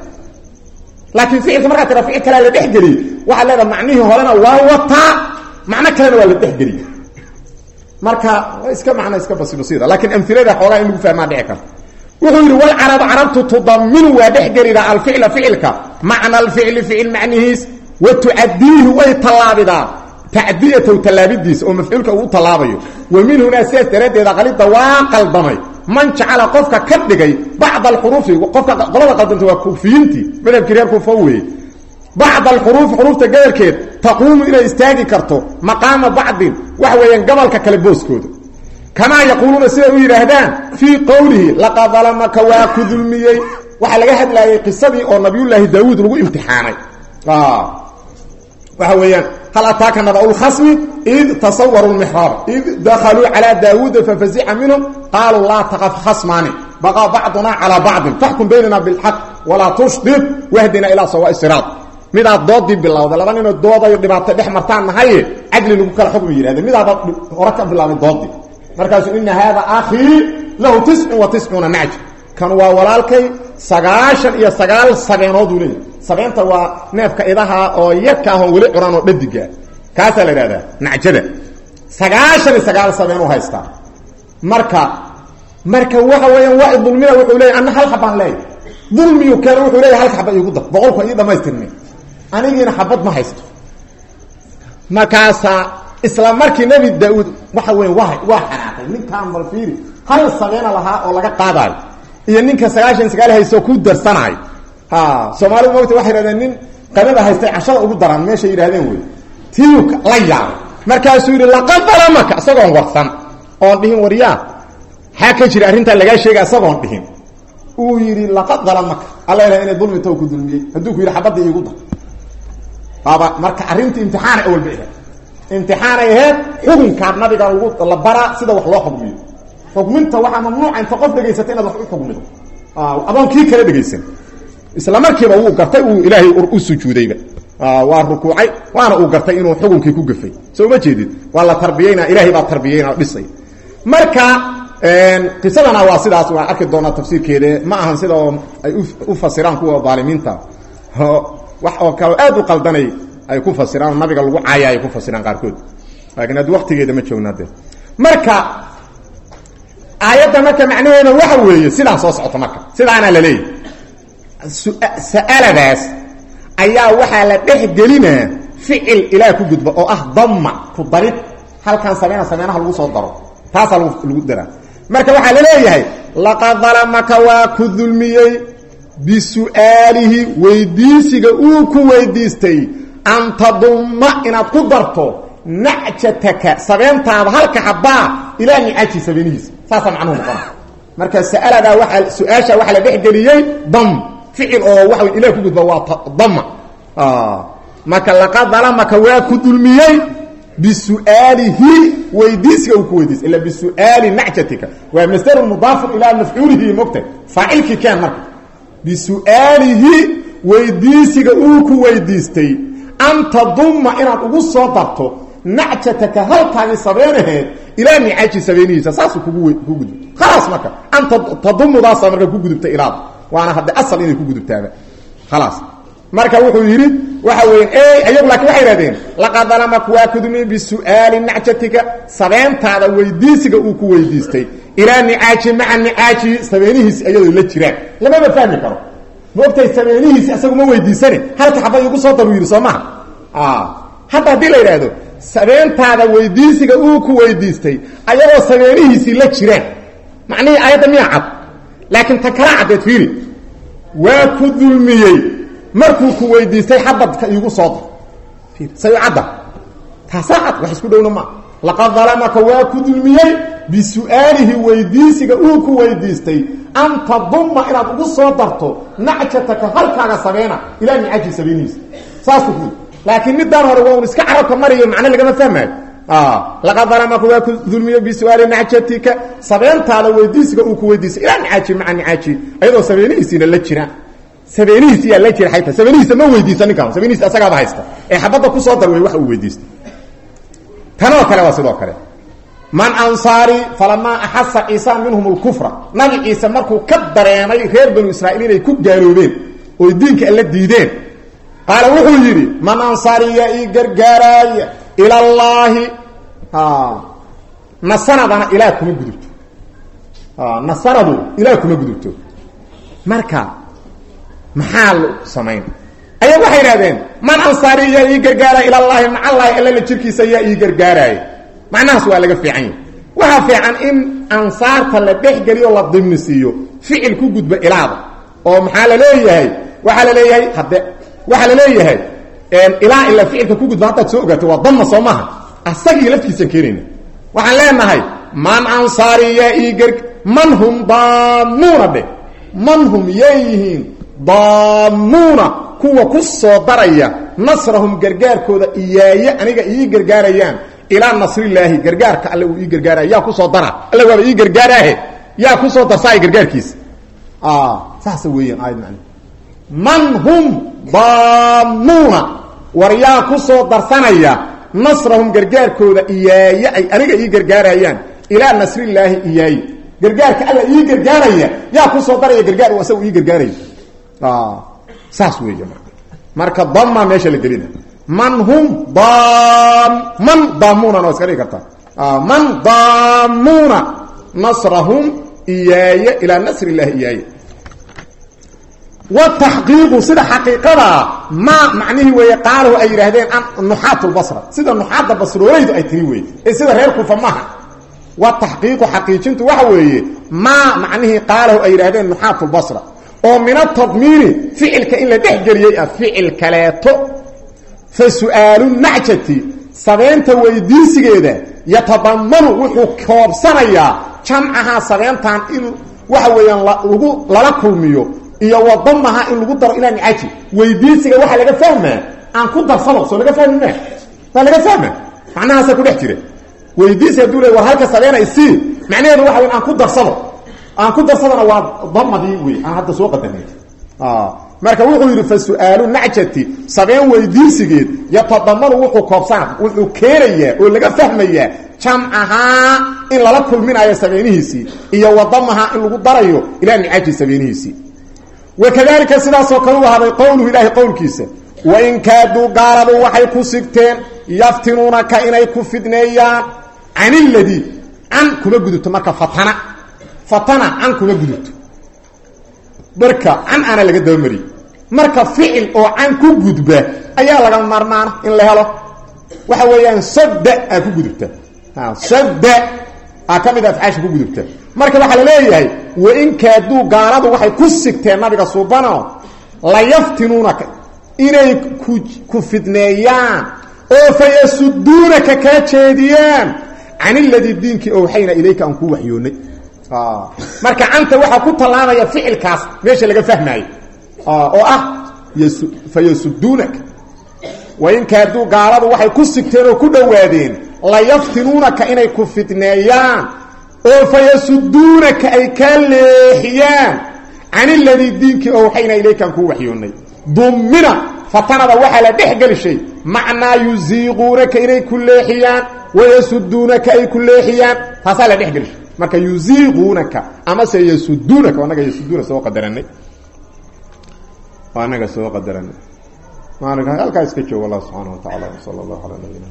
Speaker 2: laakiin ficilka markaa tira ficil kalea la dhexgeliyey waxaad leedaha macnihii horena waa wataa macno kalena waa la dhexgeliyey marka iska macno iska basibasida laakiin amilada xoogaa in lagu fahmaa dhici karta wuxuu yidhi walcarab carabtu tudaminu waa dhexgelidaa alficla ficilka macna alficli ficil macnihiis wa tucadiihi way tallaabidaa tacdiyatahu tallaabidiisa oo mafcuulka uu tallaabayo wa min hunaa sidaas daraaddeeda qalida waa qaldamay man jacala qofka ka dhigay bacd alxuruufi qofka qolada qaldamta waa kuufiyiintii madhabkii reer kuufa weeye. Bacd alxuruufi xuruufta gabalkeed taquumu inay istaagi karto maqaama bacdin waxa weeyaan gabalka kale booskooda. Kamaa yaquuluuna siday u yidhaahdaan fii qowlihi laqad dalamaka waa ku dulmiyey. Waxaa laga hadlaayay qisadii oo nabiyullaahi daawuud lagu imtixaanay waxa weeyaan hal ataaka naba'ulkhasmi id tasawaruu lmixraaba id dakhaluu calaa daawuuda fafazica minhum qaaluu laa taqaf khasmaani baqaa bacdunaa calaa bacdin faxkum baynana bilxaq walaa tushdid wahdina ilaa sawaa'i siraad midaad doodii bilowday laba ninoo doodayo dhibaato dhex martaan nahaye cadli lagu kala xukmi yidhahdeen midaaba hore ka bilaabay doodii markaasuu ina haada akhii lahu tiscun wa tiscuuna nacj kan waa walaalkay sagaashan iyo sagaal sabeenooduu leeyahy sabeenta waa neefka idaha oo yarka ahon weli curan oo dhadigaa kaasaa la idhahdaa nacjada. Sagaashan iyo sagaal sabeenuu haystaa marka marka waxa weeyaan waa dulmina wuxuu leeyahy anna hal xabaan leeyahy dulmiyu keeno wuxuu leeyahy hal xaba iigu dar boqolku ii dhamaystirmi anigiina xabad ma haysto. Markaasaa isla markii nebi daa-uud waxa weya waa waa xanaaqay ninkaan bal fiiri hal sabeena lahaa oo laga qaadaayo iyo ninka sagaashan sagaal haysto ku darsanaayo ha soomaalidu mogta waxay yidhahdeen nin qadada haystay cashada ugu daran. Meeshay yidhahdeen wey. Tiyu la yaabay markaasuu yidhi laqad dalamaka isagoon warsan oon dhihin waryaa xaa ka jira arrintaa lagaa sheega isagoon dhihin. Uu yidhi laqad dalamaka. Alla ilaha inay dulmi taw ku dulmiyey. Hadduu ku yidhi xabadda iigu dar. Baaba marka arrintii imtixaana awalba ahayd. Imtixaanay ahayd xukunkaad nabiga lagu la baraa sida wax loo xukmiyo xukminta waxaa mamnuuca inta qof dhegaysata inaad wax u xukmido adoon kii kale dhegaysan isla markiiba wuu gartay uu ilaahay u sujuudayba. Waa rukuucay waana uu gartay inuu xukunkii ku gafay. Soo ma jeedid? Waa la tarbiyeyna ilaahay baa tarbiyeyna dhisay. Marka qisadana waa sidaas waan arki doonaa tafsiirkeeda ma ahan sida oo ay u fasiraan kuwa daalimiinta wax oo kaleo aad u qaldanay ay ku fasiraan nabiga lagu caaya ay ku fasiraan qaarkood. Laakiin haddi waktigeeda ma joogna marka aayadda marka macnaheeda waxa weeye sidaa soo socota marka sidaana la leeyahy sa'aladaas ayaa waxaa la dhex gelinaa ficil ilaah ku gudba oo ah damma ku darid halkan sameyna sameynaha lagu soo daro. Taasaa lagu daraa. Marka waxaa la leeyahay laqad dalamaka waa ku dulmiyey bisu'aalihi weydiisiga uu ku weydiistay an tadumma inaad ku darto nacjataka. Sabeentaada halka xabaa ilaa nicaji sabeenihiisa saasaa macnuhu noqona marka sa'aladaa waaa su'aasha waxaa la dhexgeliyey dam ficil oo waxa ilah ku gudba waa dama marka laqad dalamaka waa ku dulmiyey bisu'aalihi weydiisiga uu ku weydiistay ila bisu'aali nacjatika. Waa masdarun mudaafun ilaa mafcuulihi mogta faacilkii keen marka. Bisu'aalihi weydiisiga uu ku weydiistay. An tadumma inaad ugu soo darto nacjataka halkaagii sabeenaheed ilaa nicaji sabeenihiisa saasuu kugu ku gudub khalaas marka an tadumudaasa marka ku gudubta ilaada waana hadde asal inay ku gudubtaaba. Khalaas. Marka wuxuu yidhi waxa weya ayagu laakiin waxay ihahdeen laqad dalamak waa kudumi bisu'aali nacjatika. Sabeentaada weydiisiga uu ku weydiistay. Ilaa nicaaji maca nicaaji sabeenihiisi iyadoo la jiraan. Lamaba fahmi karo. Maogtahay sameenihiisi isagu ma weydiisane halka xaba igu soo daru yidhi soo maha hadda haddii la yidhaahdo sabeentaada weydiisiga uu ku weydiistay ayagoo sabeenihiisii la jiraan. Macnihii aayadda miyaa cad. Laakiin ta waa ku dulmiyey. Markuu ku weydiistay xabadka iigu soo dar say cadda taasaa cad wax isku dhowna maa laqad dalamaka waa ku dulmiyey bisu'aalihi weydiisiga uu ku weydiistay. An taduma inaad ugu soo darto nacjataka halkaaga sabeena ilaa nicaji sabeenihiisa saasku ku laakiin midaan hore waa un iska carabka mariyo macno lagama fahmaayo laqad dalamaka waa ku dulmiyey bisu'aali nacjatika sabeentaada weydiisiga uu ku weydiistay ilaa nicaji maca nicaji ayadoo sabeenihiisiina la jiraan sabeenihiis yaa la jira ayta sabeenihiisa ma weydiisa ninkaan sabeenihiis asagaaba haysta ee xabadda ku soo dar wey wax uu weydiistay tanoo kale waa sidoo kale man ansaari falamaa axasa ciisa minhum lkufra nabi ciise markuu ka dareemay reer banu israa'iil inay ku gaaloobeen oy diinka alla diideen qaala wuxuu yidhi man ansaari yaa ii gargaaraaya ila allaahi nasanadana ilaah kuma gudubto. Nasanadu ilaah kuma gudubto. Marka maxaa l samayn. Ayaa waxay idhahdeen man ansaari yaa ii gargaaraya ila llahi macallaahi allana jirkiisa yaa ii gargaaraaya macnahaas waa laga fiican yahi waxaa fiican in ansaarta la dhexgeliyo la dimnisiiyo ficil ku gudba ilaada. Oo maxaa la leeyahay? Waxaa la leeyahay hadde. Waxaa la leeyahay ilaa ilaa ficilka ku gudba haddaad soo ogaato waa dama soo maaha. Asagii laftiisaan keenayna waxaan leenahay man ansaari yaa ii gar man hum daamuuna dheh. Man hum yay yihiin daamuuna kuwa ku soo daraya. Nasrahum gargaarkooda iyaaye aniga ii gargaarayaan. Ilaa nasrillaahi gargaarka alle uu ii gargaaraya. Yaa ku soo dara. Alle waaba ii gargaaraahe. Yaa ku soo darsaaya gargaarkiisa saasa weeyaan aayad man hum daamuuna war yaa ku soo darsanaya. Nasrahum gargaarkooda iyaaye ay aniga ii gargaarayaan. Ilaa nasrillaahi iyaaye. Gargaarka alla ii gargaaraya yaa ku soo daraya gargaar u asaga ii gargaaraya. Saas weey marka. Dama meesha la gelina. Man hum man daamuna waa iska dhigi kartaa man daamuna nasrahum iyaaya ilaa nasr illahi iyaaya wataxqiiqu sida xaqiiqadaa ma macnihii weeye qaalahu ay yidhaahdeen nuxaat lbasra sida nuxaadda basrooleydu ay tiri weye ee sida reer kufa maha wataxqiiqu xaqiijintu waxa weeye maa macnihii qaalahu ay yidhahdeen nuxaat lbasra oo min atadmiini ficilka in la dhex geliyey ah ficil kaleeto. Fa su'aalu nacjati sabeenta weydiisigeeda yatadamanu wuxuu koobsanayaa jamcahaa sabeentan in waxa weeyaan lagu lala kulmiyo iyo wadamaha in lagu daro ilaa nicaji weydiisiga waxaa laga fahmaa aan ku darsado soo laga fahmi ma. Laga fahma. Macnahaasa ku dhex jira. Weydiisi hadduu le war halka sabeenay sii macnaheedu waxa wey aan ku darsado aan ku darsadana waa damadii wey aan hadda soo qadanay marka wuxuu yidhi fa su'aalu nacjati. Sabeen weydiisigeed yatadamanu wuxuu koobsana wuxuu keenayaa oo laga fahmayaa jamcahaa in lala kulminayo sabeenihiisii iyo wadamahaa in lagu darayo ilaa nicaji sabeenihiisii wakadalika sidaasoo kale u ahaaday qowluhu ilaahay qowlkiisa. Wain kaaduu gaaladu waxay ku sigteen yaftinuunaka inay ku fidneeyaan can iladii can kuma gudubto marka fatana. Fatana can kuma gudubto. Marka can ana laga dabamariyey marka ficil oo can ku gudba ayaa laga maarmaana in la helo. Waxa weeyaan sada aa ku gudubta. Sada ka a afcaasha ku gudubta. Marka waxaa la leeyahay wain kaaduu gaaladu waxay ku sigteen nabiga suubano layaftinuunaka inay ku fidneeyaan oo fayasuduunaka kaa jeediyaan can iladii diinkii owxayna ilayka aan kuu waxyoonnay. Marka canta waxaa ku tallaabaya ficilkaas meesha laga fahmaayo oo ah fayasuduunaka wain kaaduu gaaladu waxay ku sigteen oo ku dhowaadeen layaftinuunaka inay ku fidneeyaan oo fayasuduunaka ay kaa leexiyaan can iladii diinkii owxayna ilaykaan kuu waxyoonnay. Dummina fatanada waxaa la dhex gelishay macnaa inay ku leexiyaan wayasuduunaka ay ku leexiyaan taasaa la dhex gelishay. Marka yuziiquunaka amase yasuduunaka anaga yasuduuna soo qadaranay. Anaga soo qadaranay. Halkaa iska joogo allah subxaana wa tacala sala allahu calaa nabiyina